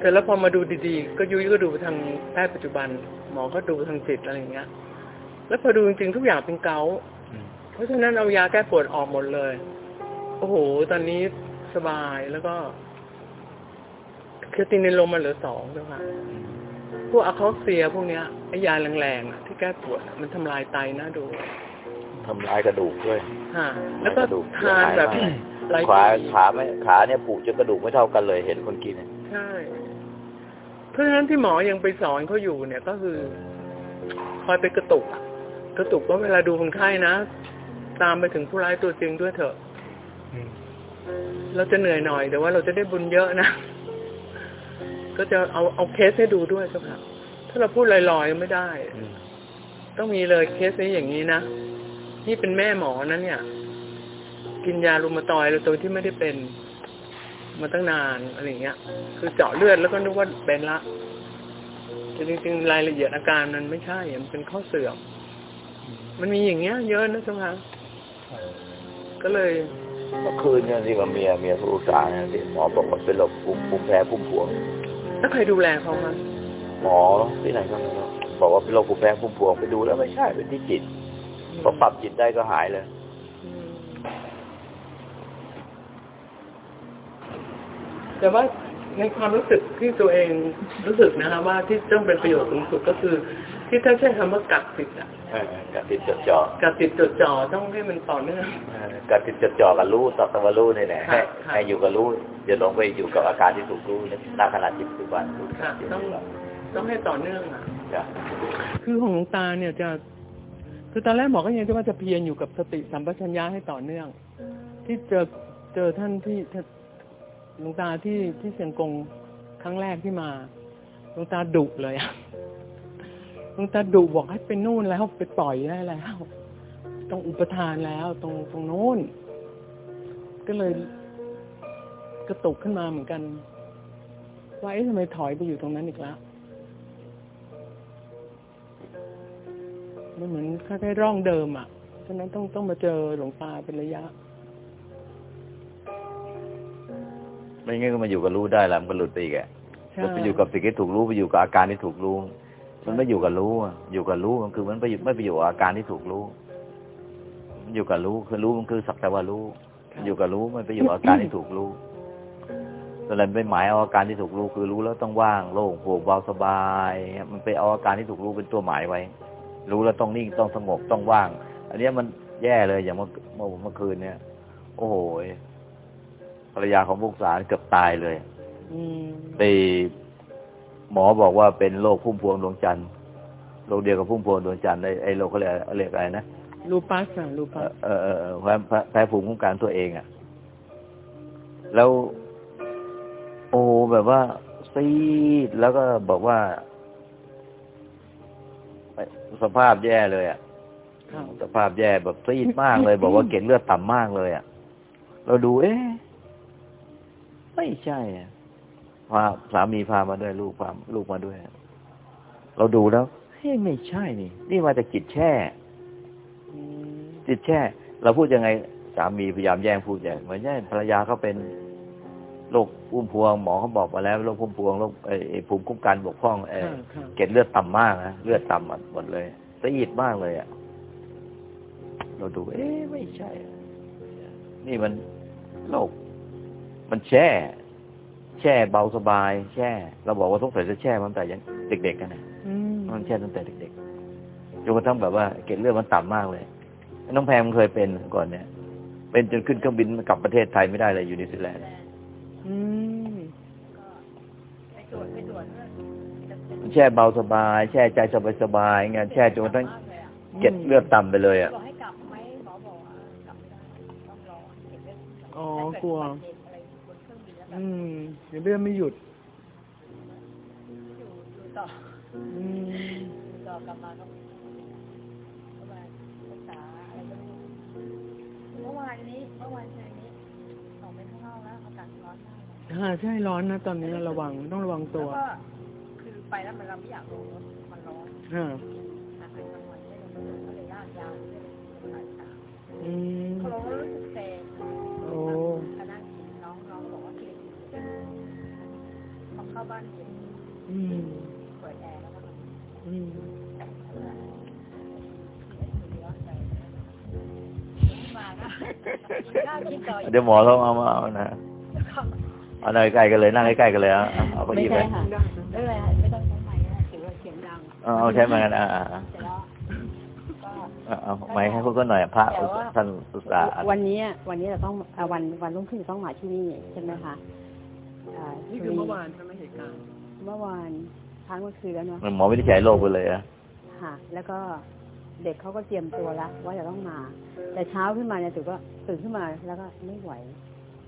Speaker 3: แต่แล้วพอมาดูดีๆ ก็ยุ้ยก็ดูทางแพทย์ปัจจุบัน หมอก็ดูทางจิตอะไรอย่างเงี้ย แล้วพอดูจริงๆทุกอย่างเป็นเกาเพราะฉะนั้นเอายาแก้ปวดออกหมดเลย โอ้โห ตอนนี้สบายแล้วก็เคตินินลงมาเหลือสองแล้วค่ะ พวกอะคอเซียพวกเนี้ยไอ้ยาแรงๆอะที่แก้ปวดอะมันทำลายไตนะดู
Speaker 2: ทำลายกระดูกด้วย
Speaker 3: ฮะแล้วก็
Speaker 2: กระดูก
Speaker 3: ทานแบบ
Speaker 2: เสียหายมาก
Speaker 3: หลาย
Speaker 2: ขา
Speaker 3: ปี
Speaker 2: ขาไม่ขาเนี่ยผูกจนกระดูกไม่เท่ากันเลยเห็นคนกินเนี่ย
Speaker 3: ใช่ เพราะฉะนั้นที่หมอยังไปสอนเขาอยู่เนี่ยก็คือคอยไปกระตุกอะกระตุกว่าเวลาดูคนไข้นะ ตามไปถึงผู้ร้ายตัวจริงด้วยเถอะ
Speaker 4: อืม
Speaker 3: เราจะเหนื่อยหน่อยแต่ว่าเราจะได้บุญเยอะนะ ก็จะเอาเอาเคสให้ดูด้วยเจ้าค่ะ ถ้าเราพูดลอยๆไม่ได้
Speaker 2: อืม
Speaker 3: ต้องมีเลยเคสนี้อย่างนี้นะ นี่เป็นแม่หมอนะเนี่ย กินยารูมาตอยด์แล้วตัวที่ไม่ได้เป็นมาตั้งนานอะไรอย่างเงี้ย คือเจาะเลือดแล้วก็นึกว่าเป็นละแต่จริงๆรายละเอียดอาการมันไม่ใช่มันเป็นข้อเสื่อม มันมีอย่างเงี้ย เยอะนะเจ้าค่ะ
Speaker 4: ครับ
Speaker 3: ก็เลย
Speaker 2: เมื่อคืนเนี่ยที่กับเมียเมียผู้รักษาเนี่ยที่หมอบอกว่าเป็นโรคภูมิภูมิแพ้ภูมิพวง
Speaker 3: แล้วใครดูแลเขามา
Speaker 2: หมอที่ไหนก็ไม่รู้บอกว่าเป็นโรคภูมิแพ้ภูมิพวงไปดูแล้วไม่ใช่เป็นที่จิตพอปรับจิตได้ก็หายเลย
Speaker 3: แต่ว่าในความรู้สึกที่ตัวเองรู้สึกนะคะว่าที่ต้องเป็นประโยชน์สูงสุดก็คือ ที่ท่านใช้คำว่ากัดติดอะ
Speaker 2: เออการติดจดจ่อ
Speaker 3: กัดติดจดจ่อต้องให้มันต่อเนื่อง
Speaker 2: เออการติดจดจ่อกับรู้ต่อกับรู้นี่แหละให้
Speaker 3: ค่ะ
Speaker 2: ให้อยู่กับรู้อย่าหลงไปอยู่กับอาการที่ถูกรู้ในขณะจิตปัจจุบัน
Speaker 3: ค่ะต้องต้องให้ต่อเนื่องอะ
Speaker 2: จ้ะ
Speaker 3: คือของหลวงตาเนี่ยจะคือตอนแรกหมอก็ยังจะว่าจะเพียรอยู่กับสติสัมปชัญญะให้ต่อเนื่อง ที่เจอเจอท่านที่ท่านหลวงตาที่ที่เชียงกงครั้งแรกที่มาหลวงตาดุเลยอะ หลวงตาดุบอกให้ไปนู่นแล้วไปปล่อยได้แล้วตรงอุปทานแล้วตรงตรงโน้น ก็เลยกระตุกขึ้นมาเหมือนกัน ว่าเอ๊ะทำไมถอยไปอยู่ตรงนั้นอีกแล้วมันเหมือนคล้ายๆร่องเดิมอะฉะนั้นต้องต้องมาเจอหลวงตาเป็นระยะ
Speaker 2: ไม่งั้นก็มาอยู่กับรู้ได้ละมันก็หลุดไปอีกอะ
Speaker 3: ใช่
Speaker 2: ไปอยู่กับสิ่งที่ถูกรู้ไปอยู่กับอาการที่ถูกรู้ มันไม่อยู่กับรู้อะอยู่กับรู้มันคือมันไปอยู่ไม่ไปอยู่กับอาการที่ถูกรู้มันอยู่กับรู้คือรู้มันคือสักแต่ว่ารู้มันอยู่กับรู้มันไปอยู่กับอาการที่ถูกรู้แต่เราไปหมายเอาอาการที่ถูกรู้คือรู้แล้วต้องว่างโล่งโปร่งเบาสบาย มันไปเอาอาการที่ถูกรู้เป็นตัวหมายไว้ รู้แล้วต้องนิ่งต้องสงบต้องว่าง อันเนี้ยมันแย่เลยอย่างเมื่อเมื่อเมื่อคืนเนี่ยโอ้โหภรรยาของลูกสาวเกือบตายเลย
Speaker 3: อืม
Speaker 2: ไป หมอบอกว่าเป็นโรคพุ่มพวงดวงจันทร์โรคเดียวกับพุ่มพวงดวงจันทร์ไอ้ไอ้โรคเขาเรียกเรียกอะไรนะ
Speaker 3: ลูปัสอะลูปัส
Speaker 2: เออเออเออแพ้แพ้แพ้ภูมิคุ้มกันตัวเองอะ แล้ว โอ้แบบว่าซีดแล้วก็บอกว่าสภาพแย่เลยอะ
Speaker 3: ครับ
Speaker 2: สภาพแย่แบบซีดมากเลย บอกว่าเกล็ดเลือดต่ำมากเลยอะ เราดู เอ๊ะไม่ใช่อะ พาสามีพามาด้วยลูกพาลูกมาด้วย เราดูแล้วเฮ้ยไม่ใช่นี่ นี่มาจากจิตแช่
Speaker 3: อืม
Speaker 2: จิตแช่ เราพูดยังไง สามีพยายามแย่งพูดอย่างเหมือนแย่ภรรยาเขาเป็นโรคพุ่มพวงหมอเขาบอกมาแล้วโรคพุ่มพวงโรคไอ้ไอ้ภูมิคุ้มกันบกพร่องไอ้
Speaker 3: ค่ะค่ะ
Speaker 2: เกล็ดเลือดต่ำมากนะเลือดต่ำหมดเลยซีดมากเลยอะเราดู เอ๊ะไม่ใช่ นี่มันโรคมันแช่ แช่เบาสบาย แช่ เราบอกว่าต้องใส่จะแช่มันแต่ยังเด็กๆกันนะ
Speaker 3: อืม
Speaker 2: มันแช่ตั้งแต่เด็กๆจนกระทั่งแบบว่าเกล็ดเลือดมันต่ำมากเลยน้องแพงมันเคยเป็นก่อนเนี่ย เป็นจนขึ้นเครื่องบินกลับประเทศไทยไม่ได้เลยอยู่นิวซีแลนด์
Speaker 3: อืม
Speaker 2: มันแช่เบาสบาย แช่ใจสบายสบายๆงานแช่จนกระทั่งเกล็ดเลือดต่ำไปเลยอะ
Speaker 5: บอกให้กลับไหมหมอบอกว่ากลับไม่ได้ต้องรอเห็นเลือด
Speaker 3: อ๋อกลัว
Speaker 5: องบินแล้วแบบ
Speaker 3: อืมเดี๋ยวเรื่องไม่หยุด
Speaker 5: อยู่อยู่ต่อ
Speaker 3: อืม
Speaker 5: อยู่ต่อกลับมาก็ก็มารักษาอะไรก็ไม่รู้เมื่อวานนี้เมื่อวานเช้านี้ออกไปข้างนอกแล้วอากาศร้อนมากเลย
Speaker 3: อ่าใช่ร้อนนะตอนนี้ระวังต้องระวังตัว
Speaker 5: แล้วก็คือไปแล้วมันเราไม่อยากลงรถมันร้อน
Speaker 3: อ่า
Speaker 5: หาไปกลางวันไม่ลงรถก็เลยลากยาวเรื่อยๆสายสาม
Speaker 3: อืม
Speaker 5: เขาลงแล้วรู้สึกาบ้านเย็น
Speaker 3: อืม
Speaker 5: เปิดแอร์แล้วก็
Speaker 3: อืม
Speaker 5: มาก็ข้าวกินต่อ
Speaker 2: เดี๋ยวหมอต้องเอามาเอานะเอานั่งใกล้ๆกันเลยนั่งใกล้ๆกันเลยเอาเอาเก้า
Speaker 5: ไม่
Speaker 2: อี้ไป
Speaker 5: ใช่ค่ะไม่เป็นไรค่ะไม่ต้องใช้ไม้นะถือว่าเสียงดัง
Speaker 2: เอาเอาใช้มากันอ่าอ่าอ่า
Speaker 5: เสร็จแล้วก็
Speaker 2: เอาเอาไม้ให้พวกก็หน่อยพระท่านอุตส่าห์
Speaker 5: วันนี้วันนี้เราต้องเอ่อวันวันรุ่งขึ้นจะต้องมาที่นี่ใช่ไหมคะ อ่า
Speaker 3: นี่คือเมื่อวานใช่ไหมเหตุการณ์
Speaker 5: เมื่อวานค้างเมื่อคืนแล้วเนาะ
Speaker 2: หมอไม่ได้ใช้โรคไปเลยอะ
Speaker 5: ค่ะ แล้วก็เด็กเขาก็เตรียมตัวแล้วว่าจะต้องมา แต่เช้าขึ้นมาเนี่ยถือว่าตื่นขึ้นมาแล้วก็ไม่ไหว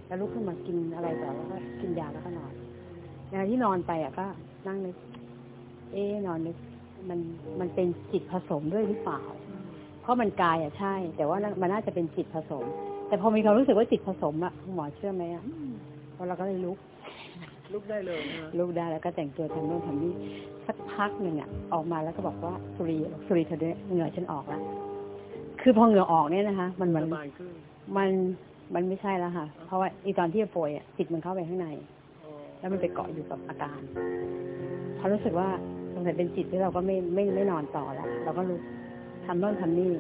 Speaker 5: แล้วลุกขึ้นมากินอะไรต่อแล้วก็กินยาแล้วก็นอนในขณะที่นอนไปอะก็นั่งนึกเอ๊ะนอนนึกมันมันเป็นจิตผสมด้วยหรือเปล่า เพราะมันกายอะใช่ แต่ว่ามันน่าจะเป็นจิตผสม แต่พอมีความรู้สึกว่าจิตผสมอะคุณหมอเชื่อไหมอะพอเราก็เลยลุก
Speaker 3: ลุกได้เลยนะ
Speaker 5: ลูกได้แล้วก็แต่งตัวทำโน่นทำนี่สักพักหนึ่งอะออกมาแล้วก็บอกว่าสุรีสุรีเธอด้วยเหงื่อฉันออกแล้วคือพอเหงื่อออกเนี่ยนะคะ มันเหมือน
Speaker 3: สบายขึ้น
Speaker 5: มันมันไม่ใช่แล้วค่ะ เพราะว่าอีตอนที่จะป่วยอะจิตมันเข้าไปข้างใน แล้วมันไปเกาะอยู่กับอาการพอรู้สึกว่าสงสัยเป็นจิตที่เราก็ไม่ไม่ไม่นอนต่อแล้วเราก็รู้ทำโน่นทำนี่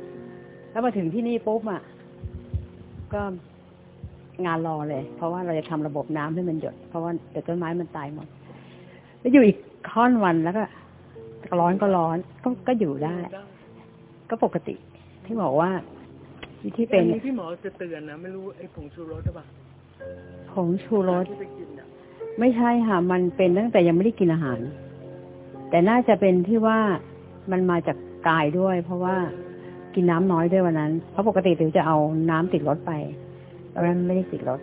Speaker 5: แล้วมาถึงที่นี่ปุ๊บอะก็ งานรอเลย เพราะว่าเราจะทำระบบน้ำให้มันหยด เพราะว่าเดี๋ยวต้นไม้มันตายหมด แล้วอยู่อีกค่อนวันแล้วก็ร้อนก็ร้อนก็ก็อยู่ได้ ก็ปกติที่บอกว่าที่เป็น
Speaker 3: อันนี้ที่หมอจะเตือนนะไม่รู้ไอ้ผงชูรสหรือเปล่า
Speaker 5: ผงชูรส
Speaker 3: ที่ไปกินอะ
Speaker 5: ไม่ใช่ค่ะ มันเป็นตั้งแต่ยังไม่ได้กินอาหาร แต่น่าจะเป็นที่ว่ามันมาจากกายด้วย เพราะว่ากินน้ำน้อยด้วยวันนั้น เพราะปกติติ๋วจะเอาน้ำติดรถไป ตอนนั้นไม่ได้ติดรถ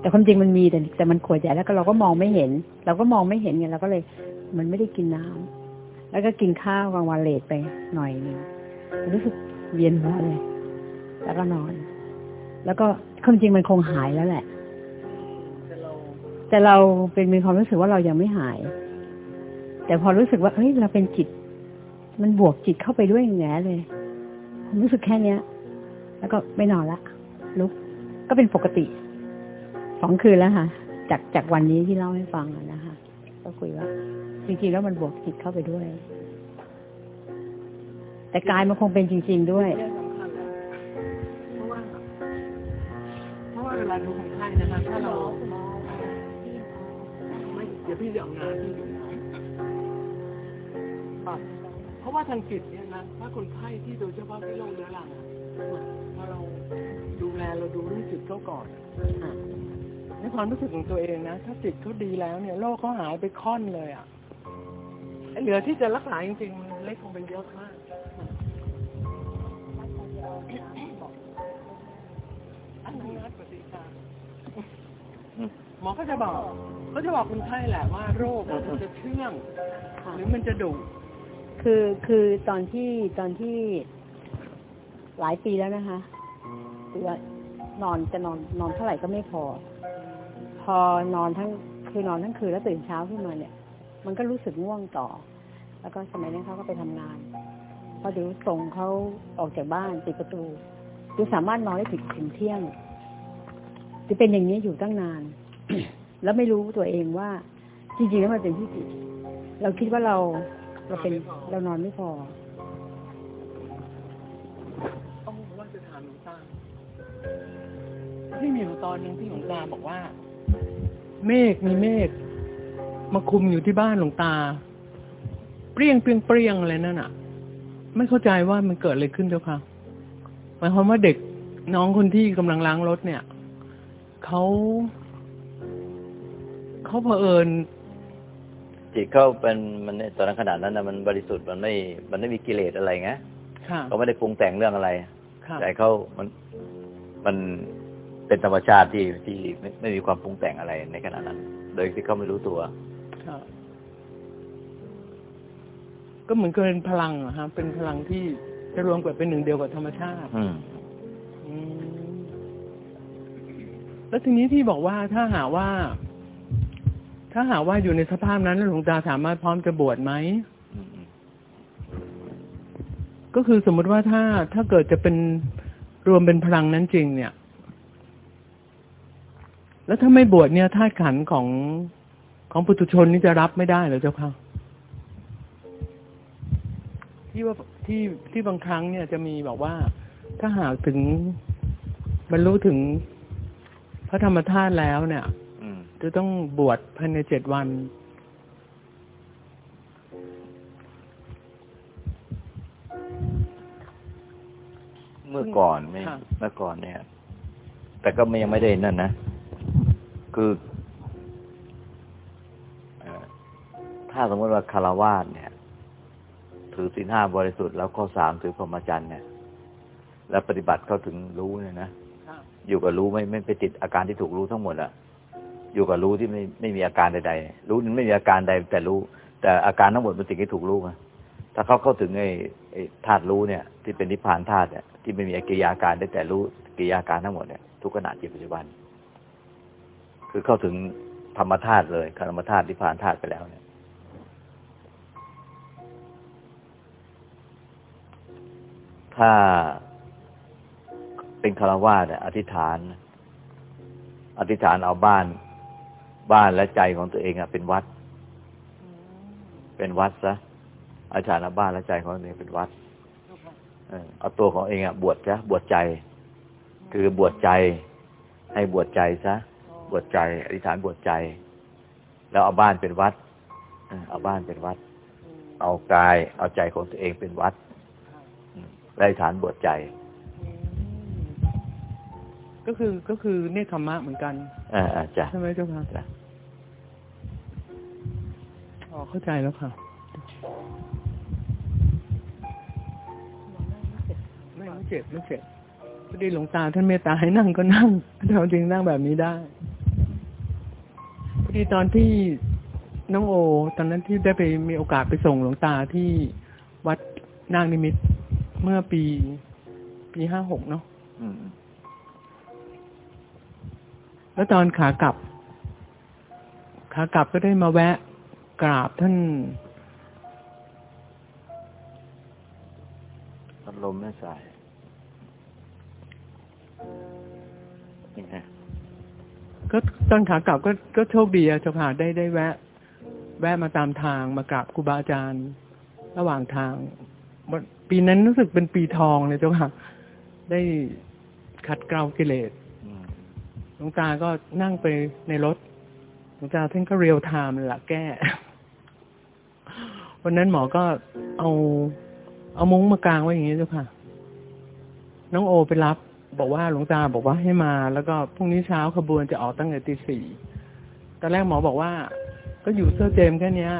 Speaker 5: แต่ความจริงมันมีแต่แต่มันขวดใหญ่แล้วก็เราก็มองไม่เห็น เราก็มองไม่เห็นไงเราก็เลย มันไม่ได้กินน้ำแล้วก็กินข้าวกลางวันเลทไปหน่อยนึงรู้สึกเวียนหัวเลย แล้วก็นอน แล้วก็ความจริงมันคงหายแล้วแหละ
Speaker 3: แต่เรา
Speaker 5: เป็นมีความรู้สึกว่าเรายังไม่หาย แต่พอรู้สึกว่าเฮ้ยเราเป็นจิต มันบวกจิตเข้าไปด้วยอย่างแง่เลยรู้สึกแค่เนี้ย แล้วก็ไม่นอนละลุก ก็เป็นปกติสองคืนแล้วค่ะ จากจากวันนี้ที่เล่าให้ฟังอะนะคะ ก็คุยว่า จริงๆแล้วมันบวกจิตเข้าไปด้วย แต่กายมันคงเป็นจริง ๆด้วย
Speaker 3: เนี่ยสำคัญนะเพราะว่าเพราะว่าเวลาดูคนไข้นะคะถ้าเราไม่เดี๋ยวพี่จะเอาน้ำที่อยู่นะปัดเพราะว่าทางจิตเนี่ยนะถ้าคนไข้ที่โดยเฉพาะที่โรคเรื้อรังอะพอเรา ดูแลเราดูเรื่องจิตเขาก่อน
Speaker 5: อ
Speaker 3: ในความรู้สึกของตัวเองนะ ถ้าจิตเขาดีแล้วเนี่ย โรคเขาหายไปค่อนเลยอะเหลือที่จะรักษาจริงๆมันเล็กลงไปเยอะมากอันนั้นัดปฏิกาหมอก็จะบอกก็จะบอกคนไข้แหละว่าโรคมันจะเชื่องหรือมันจะดุ
Speaker 5: คือคือตอนที่ตอนที่หลายปีแล้วนะคะ คือว่านอนจะนอนนอนเท่าไหร่ก็ไม่พอ พอนอนทั้งคือนอนทั้งคืนแล้วตื่นเช้าขึ้นมาเนี่ย มันก็รู้สึกง่วงต่อ แล้วก็สมัยนั้นเขาก็ไปทำงาน พอเดี๋ยวส่งเขาออกจากบ้านปิดประตูดูสามารถนอนได้ถึงถึงเที่ยงจะเป็นอย่างนี้อยู่ตั้งนาน แล้วไม่รู้ตัวเองว่า จริงๆแล้วมันเป็นที่จิตเราคิดว่าเราเราเป็นเรานอนไม่พอ
Speaker 3: ต้องว่าจะถามหลวงตา ที่มีอยู่ตอนหนึงที่หลวงตาบอกว่า เมฆมีเมฆมาคุมอยู่ที่บ้านหลวงตา เปรี้ยงเปรี้ยงเปรี้ยงอะไรนั่นอะ ไม่เข้าใจว่ามันเกิดอะไรขึ้นเจ้าค่ะหมายความว่าเด็กน้องคนที่กำลังล้างรถเนี่ยเขาเขาเผอิญ
Speaker 2: จิตเขาเป็นมันในตอนนั้นขนาดนั้นนะมันบริสุทธิ์มันไม่ มันไม่มีกิเลสอะไรไง
Speaker 3: ค่ะ
Speaker 2: เขาไม่ได้ปรุงแต่งเรื่องอะไร
Speaker 3: ค่ะ
Speaker 2: แต่เขามัน มันเป็นธรรมชาติที่ที่ไม่ไม่มีความปรุงแต่งอะไรในขณะนั้น โดยที่เขาไม่รู้ตัว
Speaker 3: ค่ะก็เหมือนกับเป็นพลังอะฮะเป็นพลังที่จะรวมกับเป็นหนึ่งเดียวกับธรรมชาติ
Speaker 2: อืม
Speaker 3: อืมแล้วทีนี้ที่บอกว่าถ้าหาว่า ถ้าหาว่าอยู่ในสภาพนั้นแล้วหลวงตาสามารถพร้อมจะบวชไหม
Speaker 2: อืมอืม
Speaker 3: ก็คือสมมติว่าถ้าถ้าเกิดจะเป็น รวมเป็นพลังนั้นจริง เนี่ย แล้วถ้าไม่บวชเนี่ยธาตุขันธ์ของของปุถุชนนี่จะรับไม่ได้เหรอเจ้าค่ะที่ว่าที่ที่บางครั้งเนี่ยจะมีบอกว่า ถ้าหากถึงบรรลุถึงพระธรรมธาตุแล้วเนี่ย
Speaker 2: อืม
Speaker 3: จะต้องบวชภายในเจ็ดวัน
Speaker 2: เมื่อก่อนไม่
Speaker 3: ค่ะ
Speaker 2: เมื่อก่อนเนี่ย แต่ก็ไม่ยังไม่ได้นั่นนะ คือเอ่อถ้าสมมติว่าคารวาสเนี่ย ถือศีลห้าบริสุทธิ์แล้วข้อสามถือพรหมจรรย์เนี่ย แล้วปฏิบัติเข้าถึงรู้เนี่ยนะ
Speaker 3: ค่ะ
Speaker 2: อยู่กับรู้ไม่ไม่ไปติดอาการที่ถูกรู้ทั้งหมดอะอยู่กับรู้ที่ไม่ไม่มีอาการใดๆรู้นั้นไม่มีอาการใด แต่รู้ แต่อาการทั้งหมดเป็นสิ่งที่ถูกรู้ไง ถ้าเขาเข้าถึงไอ้ไอ้ธาตุรู้เนี่ย ที่เป็นนิพพานธาตุเนี่ยที่ไม่มีกิริยาการได้แต่รู้กิริยาการทั้งหมดเนี่ยทุกขณะจิตปัจจุบัน คือเข้าถึงธรรมธาตุเลยธรรมธาตุนิพพานธาตุไปแล้วเนี่ยถ้าเป็นคารวะเนี่ยอธิษฐาน อธิษฐานเอาบ้านบ้านและใจของตัวเองอะเป็นวัด เป็นวัดซะ อธิษฐานเอาบ้านและใจของตัวเองเป็นวัดเออเอาตัวของเองอะบวชซะบวชใจ คือบวชใจ ให้บวชใจซะบวชใจอธิษฐานบวชใจ แล้วเอาบ้านเป็นวัดเออเอาบ้านเป็นวัด เอากาย เอาใจของตัวเองเป็นวัดอืมและอธิษฐานบวชใจ
Speaker 3: ก็คือก็คือเนคขมมะเหมือนกัน
Speaker 2: อ่าอ่าจ้ะ
Speaker 3: ใช่ไหมเจ้าค่ะ
Speaker 2: จ้ะ
Speaker 3: อ๋อเข้าใจแล้วค่ะ ไม่ไม่เจ็บไม่เจ็บพอดีหลวงตาท่านเมตตาให้นั่งก็นั่งเราจริงนั่งแบบนี้ได้พอดีตอนที่น้องโอ ตอนนั้นที่ได้ไปมีโอกาสไปส่งหลวงตาที่วัดนางนิมิตรเมื่อปี ปีห้าหกเนาะแล้วตอนขากลับ ขากลับก็ได้มาแวะกราบท่าน
Speaker 2: พัดลมไม่สาย ใส่นี่นะ
Speaker 3: ก็ตอนขากลับก็ก็โชคดีอะเจ้าค่ะได้ได้แวะ แวะมาตามทางมากราบครูบาอาจารย์ ระหว่างทางวันปีนั้นรู้สึกเป็นปีทองเลยเจ้าค่ะ ได้ขัดเกลากิเลส
Speaker 2: อืม
Speaker 3: หลวงตาก็นั่งไปในรถหลวงตาท่านก็เรียลไทม์เลยละแก้ วันนั้นหมอก็เอา เอามุ้งมากางไว้อย่างนี้เจ้าค่ะ น้องโอไปรับ บอกว่าหลวงตาบอกว่าให้มา แล้วก็พรุ่งนี้เช้าขบวนจะออกตั้งแต่ตีสี่ตอนแรกหมอบอกว่า ก็อยู่เสื้อเจมแค่เนี้ย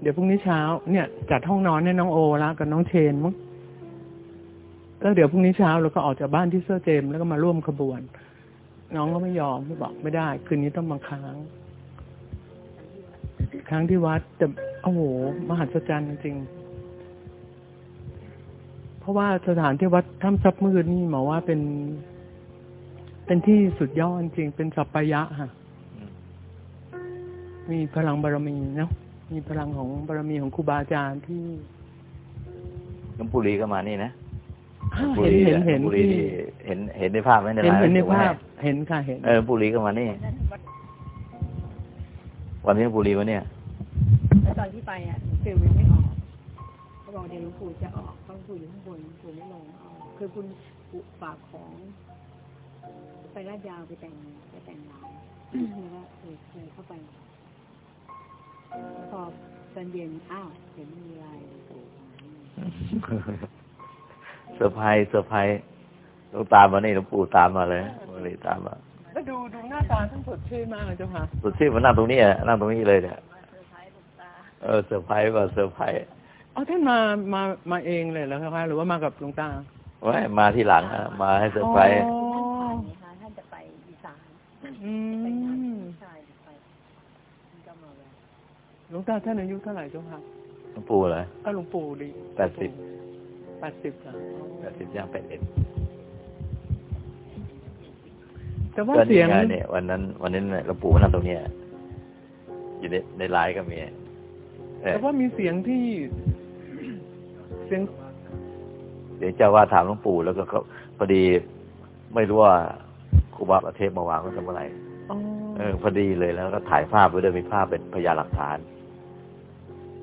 Speaker 3: เดี๋ยวพรุ่งนี้เช้าเนี่ย จัดห้องนอนให้น้องโอแล้วกับน้องเชนมั้งก็เดี๋ยวพรุ่งนี้เช้าเราก็ออกจากบ้านที่เสื้อเจมแล้วก็มาร่วมขบวน น้องก็ไม่ยอมที่บอกไม่ได้ คืนนี้ต้องมาค้าง ค้างที่วัดแต่โอ้โหมหัศจรรย์จริง เพราะว่าสถานที่วัดถ้ำซับมืดนี่หมอว่าเป็น เป็นที่สุดยอดจริง เป็นสัปปายะค่ะ มีพลังบารมีเนาะมีพลังของบารมีของครูบาอาจารย์ที่
Speaker 2: หลวงปู่ลีก็มานี่นะ
Speaker 3: อ้าว
Speaker 2: หลวงปู่
Speaker 3: เห็น
Speaker 2: ลี
Speaker 3: เห็น
Speaker 2: หล
Speaker 3: เห็
Speaker 2: วนงปู่ลี
Speaker 3: ที่
Speaker 2: นี่เห็นเห็นในภาพไหมใน
Speaker 3: เห็น
Speaker 2: ไลน์
Speaker 3: เห็นใน
Speaker 2: ดี๋ยวไว้
Speaker 3: ภาพ เห็นค่ะเห็น
Speaker 2: เออหลวงปู่ลีก็มานี่ วันที่หลวงปู่ลีมาเนี่ย
Speaker 5: แล้วตอนที่ไปอะฟิลมันไม่ออกเขา บอกเดี๋ยวหลวงปู่จะออกเพราะหลวงปู่อยู่ข้างบนหลวงปู่ไม่ลงเอาคือคุณปู่ฝากของ ไปลาดยาวไปแต่งไปแต่งงานแล้วก็เลยเลยเข้าไปแล้วพอตอนเย็นอ้าวเห็นมีลายหลวงปู่มา
Speaker 2: surprise surprise หลวงตามมานี่หลวงปู่ตามมาเลยหลวงปู่ลีตามมา
Speaker 3: แล้วดูดูหน้าตาท่านสดชื่นมากเลยเจ้าค่ะ
Speaker 2: สุดที่มานั่งตรงนี้อะนั่งตรงนี้เลยเนี่ยเออเซอร์ไพรส์ว่าเซอร์ไพรส์
Speaker 3: อ๋อท่านมามามาเองเลยแล้วคะหรือว่ามากับหลวงตา
Speaker 2: ไว้มาที่หลังอะมาให้เซอร์ไพรส์
Speaker 3: อ๋อ
Speaker 5: ค่ะท่านจะไปอีสาน
Speaker 3: อืม
Speaker 5: ใช่ไปท่านก็มาแวะ
Speaker 3: หลวงตาท่านอายุเท่าไหร่เจ้าค่ะ
Speaker 2: หลวงปู่เลย
Speaker 3: ก็หลวงปู่ดี
Speaker 2: แปดสิบ
Speaker 3: แปดสิบค่ะ
Speaker 2: แปดสิบย่างแปดเอ็ด
Speaker 3: แต่ว่า
Speaker 2: ก็
Speaker 3: เสี
Speaker 2: นี่
Speaker 3: ยง
Speaker 2: ไงเนี่ยวันนั้น วันนั้นเนี่ยหลวงปู่มานั่งตรงเนี้ยอยู่ในในไลน์ก็มีเออ
Speaker 3: แต่ว่ามีเสียงที่ เสียง
Speaker 2: เดี๋ยวเจ้าว่าถามหลวงปู่แล้วก็เขาพอดีไม่รู้ว่าครูบาประเทศมาวางไว้ทำอะไร
Speaker 3: อ๋อ
Speaker 2: เออพอดีเลยแล้วก็ถ่ายภาพไว้ด้วยมีภาพเป็นพยานหลักฐาน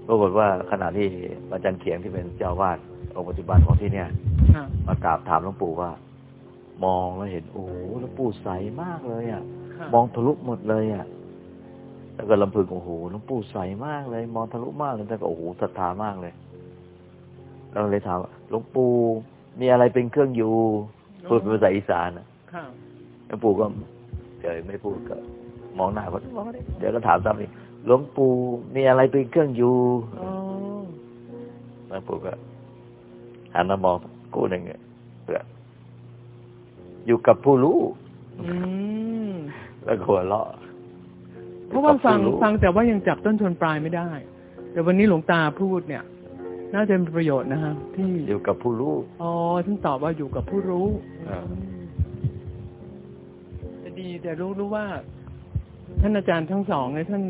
Speaker 2: ปรากฏว่าขณะที่อาจารย์เขียงที่เป็นเจ้าวาดองค์ปัจจุบันของที่เนี่ย
Speaker 3: ค่ะ
Speaker 2: มากราบถามหลวงปู่ว่า มองแล้วเห็นโอ้โหหลวงปู่ใสมากเลยอะ
Speaker 3: ค่ะ
Speaker 2: มองทะลุหมดเลยอะแล้วก็ลำพึงโอ้โหหลวงปู่ใสมากเลย มองทะลุมากเลยแต่ก็โอ้โหศรัทธามากเลย เราเลยถามว่าหลวงปู่มีอะไรเป็นเครื่องอยู่พูดเป็นภาษาอีสานอะ
Speaker 3: ค่ะ
Speaker 2: หลวงปู่ก็เฉยไม่พูดก็ มองหน้าเขามองไม่ได้เดี๋ยวก็ถามซ้ำอีกหลวงปู่มีอะไรเป็นเครื่องอยู่
Speaker 3: อ๋อ
Speaker 2: หลวงปู่ก็หันมามองกูหนึ่งอะเพื่ออยู่กับผู้รู้
Speaker 3: อืม
Speaker 2: แล้วก็หัวเราะ
Speaker 3: เพราะว่าฟัง
Speaker 2: อยู่กับผู้
Speaker 3: ฟังแต่ว่ายังจับต้นชนปลายไม่ได้ แต่วันนี้หลวงตาพูดเนี่ย น่าจะเป็นประโยชน์นะฮะที่
Speaker 2: อยู่กับผู้รู้
Speaker 3: อ๋อท่านตอบว่าอยู่กับผู้รู้
Speaker 2: อ่า
Speaker 3: จะดีแต่รู้รู้ว่า ท่านอาจารย์ทั้งสองเนี่ยท่าน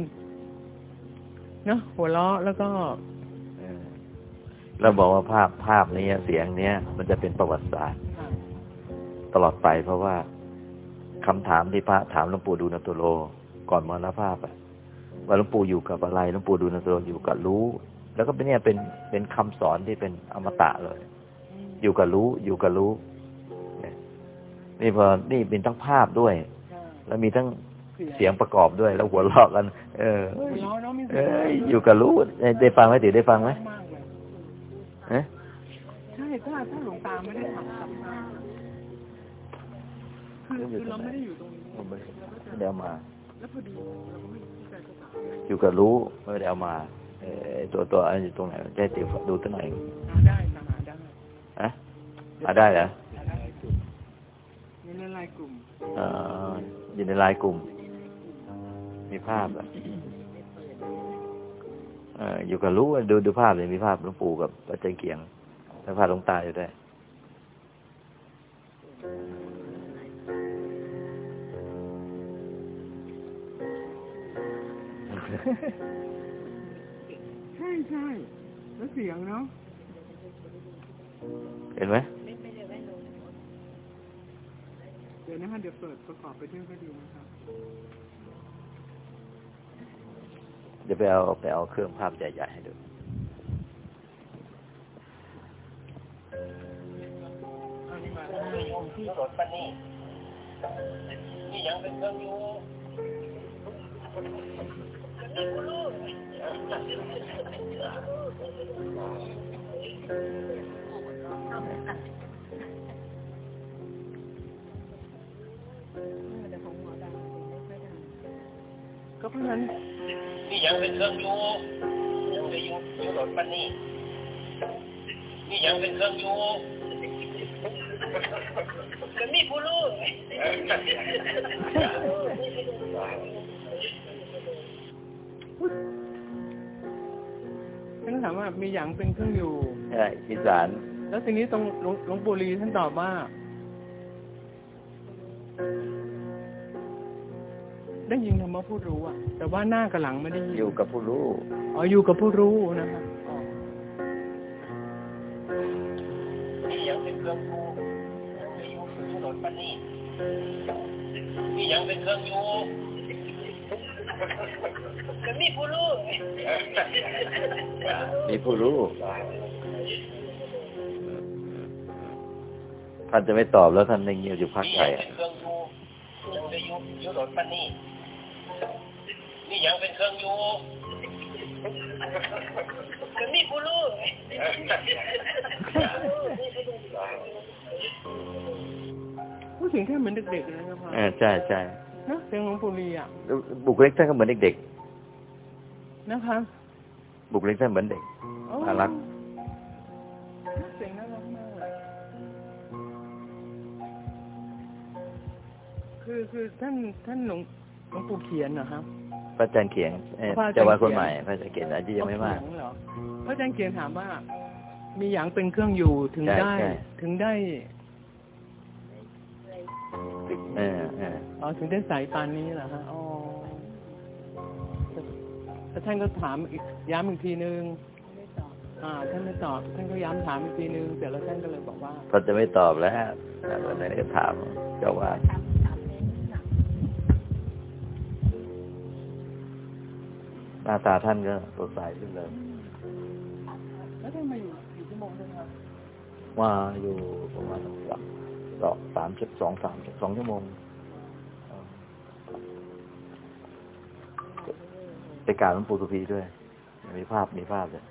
Speaker 3: เนอะหัวเราะแล้วก็
Speaker 2: เออแล้วบอกว่าภาพภาพนี้เสียงเนี้ย มันจะเป็นประวัติศาสตร์
Speaker 3: ค่ะ
Speaker 2: ตลอดไปเพราะว่าคำถามที่พระถามหลวงปู่ดูลตุโล ก่อนมรณภาพอะว่าหลวงปู่อยู่กับอะไรหลวงปู่ดูลตุโลอยู่กับรู้ แล้วก็เป็นเนี่ยเป็นเป็นคำสอนที่เป็นอมตะเลย อยู่กับรู้อยู่กับรู้เนี่ยนี่พอนี่เป็นทั้งภาพด้วย แล้วมีทั้งเสียงประกอบด้วย แล้วหัวเราะกัน เออ
Speaker 3: หัวเราะเนาะมี
Speaker 2: เอยอยู่กับรู้ได้ได้ฟังไหมติได้ฟังไหม
Speaker 3: มากเลย
Speaker 2: เอ๊ะ
Speaker 3: ใช่ถ้าถ้าหลวงตาไม่ได้ทำสัมภาษณ์คือคือเราไม่ได้อยู่ตรงนี้
Speaker 2: ผมไม่ไม่ได้เอามา
Speaker 3: แล้วพอดีเราก็ไม่รู้ที่ใจจะถาม
Speaker 2: อยู่กับรู้ไม่ได้เอามาเออ ตัวตัวอันอยู่ตรงไหนใจะให้ติวดูตัวไหนอย
Speaker 3: หาได้ค่ะหาได้
Speaker 2: ฮะหาได้เหรอ
Speaker 3: หาได้อยู่ในไลน์กลุ่ม
Speaker 2: เอ่ออยู่ในไลน์กลุ่ม มีภาพอะเอออยู่กับรู้ดูดูภาพเลยมีภาพหลวงปู่กับอาจารย์เกียงแล้วภาพหลวงตาอยู่ด้วย
Speaker 3: ใช่ใช่แล้วเสียงเนาะ
Speaker 2: เห็นไหม
Speaker 3: เดี๋ยวนะคะเดี๋ยวเปิดประกอบไปด้วยก็ดีนะครับ
Speaker 2: เดี๋ยวไปเอาไปเอาเครื่องภาพใหญ่ๆให้ดู
Speaker 3: ก็เพราะฉะนั้น
Speaker 6: นี่ยังเป็นเครื่องยูยังไปอยู่อยู่รถปันนี่นี่ยังเป็นเครื่องยู่จะมีผู้รู้
Speaker 3: ท่านก็ ถามว่ามีอย่างเป็นเครื่องอยู่
Speaker 2: ใช่อีสาน
Speaker 3: แล้วทีนี้ตรงหลวงหลวงปู่ลีท่านตอบว่า ได้ยินธรรมะผู้รู้อะแต่ว่าหน้ากับหลังไม่ได้ยิน
Speaker 2: อยู่กับผู้รู้
Speaker 3: อ๋ออยู่กับผู้รู้นะครับอ๋อ
Speaker 6: นี่ยังเป็นเครื่องอยู่ยังไปอยู่อยู่รถปันนี่นี่ยังเป็นเครื่องอยู่ จะมีผู้รู้
Speaker 2: มีผู้รู้ท่านจะไม่ตอบแล้วท่านในเงียบอยู่พัก
Speaker 6: นี่
Speaker 2: ใหญ่
Speaker 6: ยัง
Speaker 2: อะ
Speaker 6: เป็นเครื่องอยู่ยังไปอยู่อยู่รถปันนี่นี่ยังเป็นเครื่องอยู่จะมีผู้รู้
Speaker 3: พูดถึงแค่เหมือนเด็กๆเลยนะครับ
Speaker 2: เออใช่ใช่
Speaker 3: นะเสียงหลวงปู่ลีอะ
Speaker 2: บุคลิกท่านก็เหมือนเด็ก
Speaker 3: นะคะ
Speaker 2: ๆบุคลิกท่านเหมือนเด็ก
Speaker 3: อ๋อ
Speaker 2: น่ารัก
Speaker 3: เสียงน่ารักมากเลยคือคือท่านท่านหลวงหลวงปู่เขียนเหรอครับ
Speaker 2: พระอาจารย์เขียงเอ่อ
Speaker 3: พระอาจารย์
Speaker 2: เจ้าว่าคน
Speaker 3: เขียน
Speaker 2: ใหม่พระอาจารย์เขียงอายุยังไม่มาก
Speaker 3: เขียนเหรอพระอาจารย์เขียนถามว่า มีอย่างเป็นเครื่องอยู่ถึง
Speaker 2: ใช่
Speaker 3: ได้
Speaker 2: ใช่
Speaker 3: ถึงได้
Speaker 2: เออเออ
Speaker 3: อ๋อถึงได้สายปานนี้เหรอฮะอ๋อแต่แต่ท่านก็ถามอีกย้ำอีกทีนึงอ่า ท่านไม่ตอบ ท่านก็ย้ำถามอีกทีนึงเสร็จแล้วท่านก็เลยบอกว่า
Speaker 2: เขาจะไม่ตอบแล้ววันไหนก็ถามเจ้าว่าหน้าตาท่านก็สดใสขึ้นเลย
Speaker 3: แล้วท่านมาอยู่กี่ชั่วโมงใช่ไหมครับ
Speaker 2: มาอยู่ประมาณสาม สองสามเจ็ดสองสามสองชั่วโมงไปกราบหลวงปู่สุพีด้วย มีภาพมีภาพเลย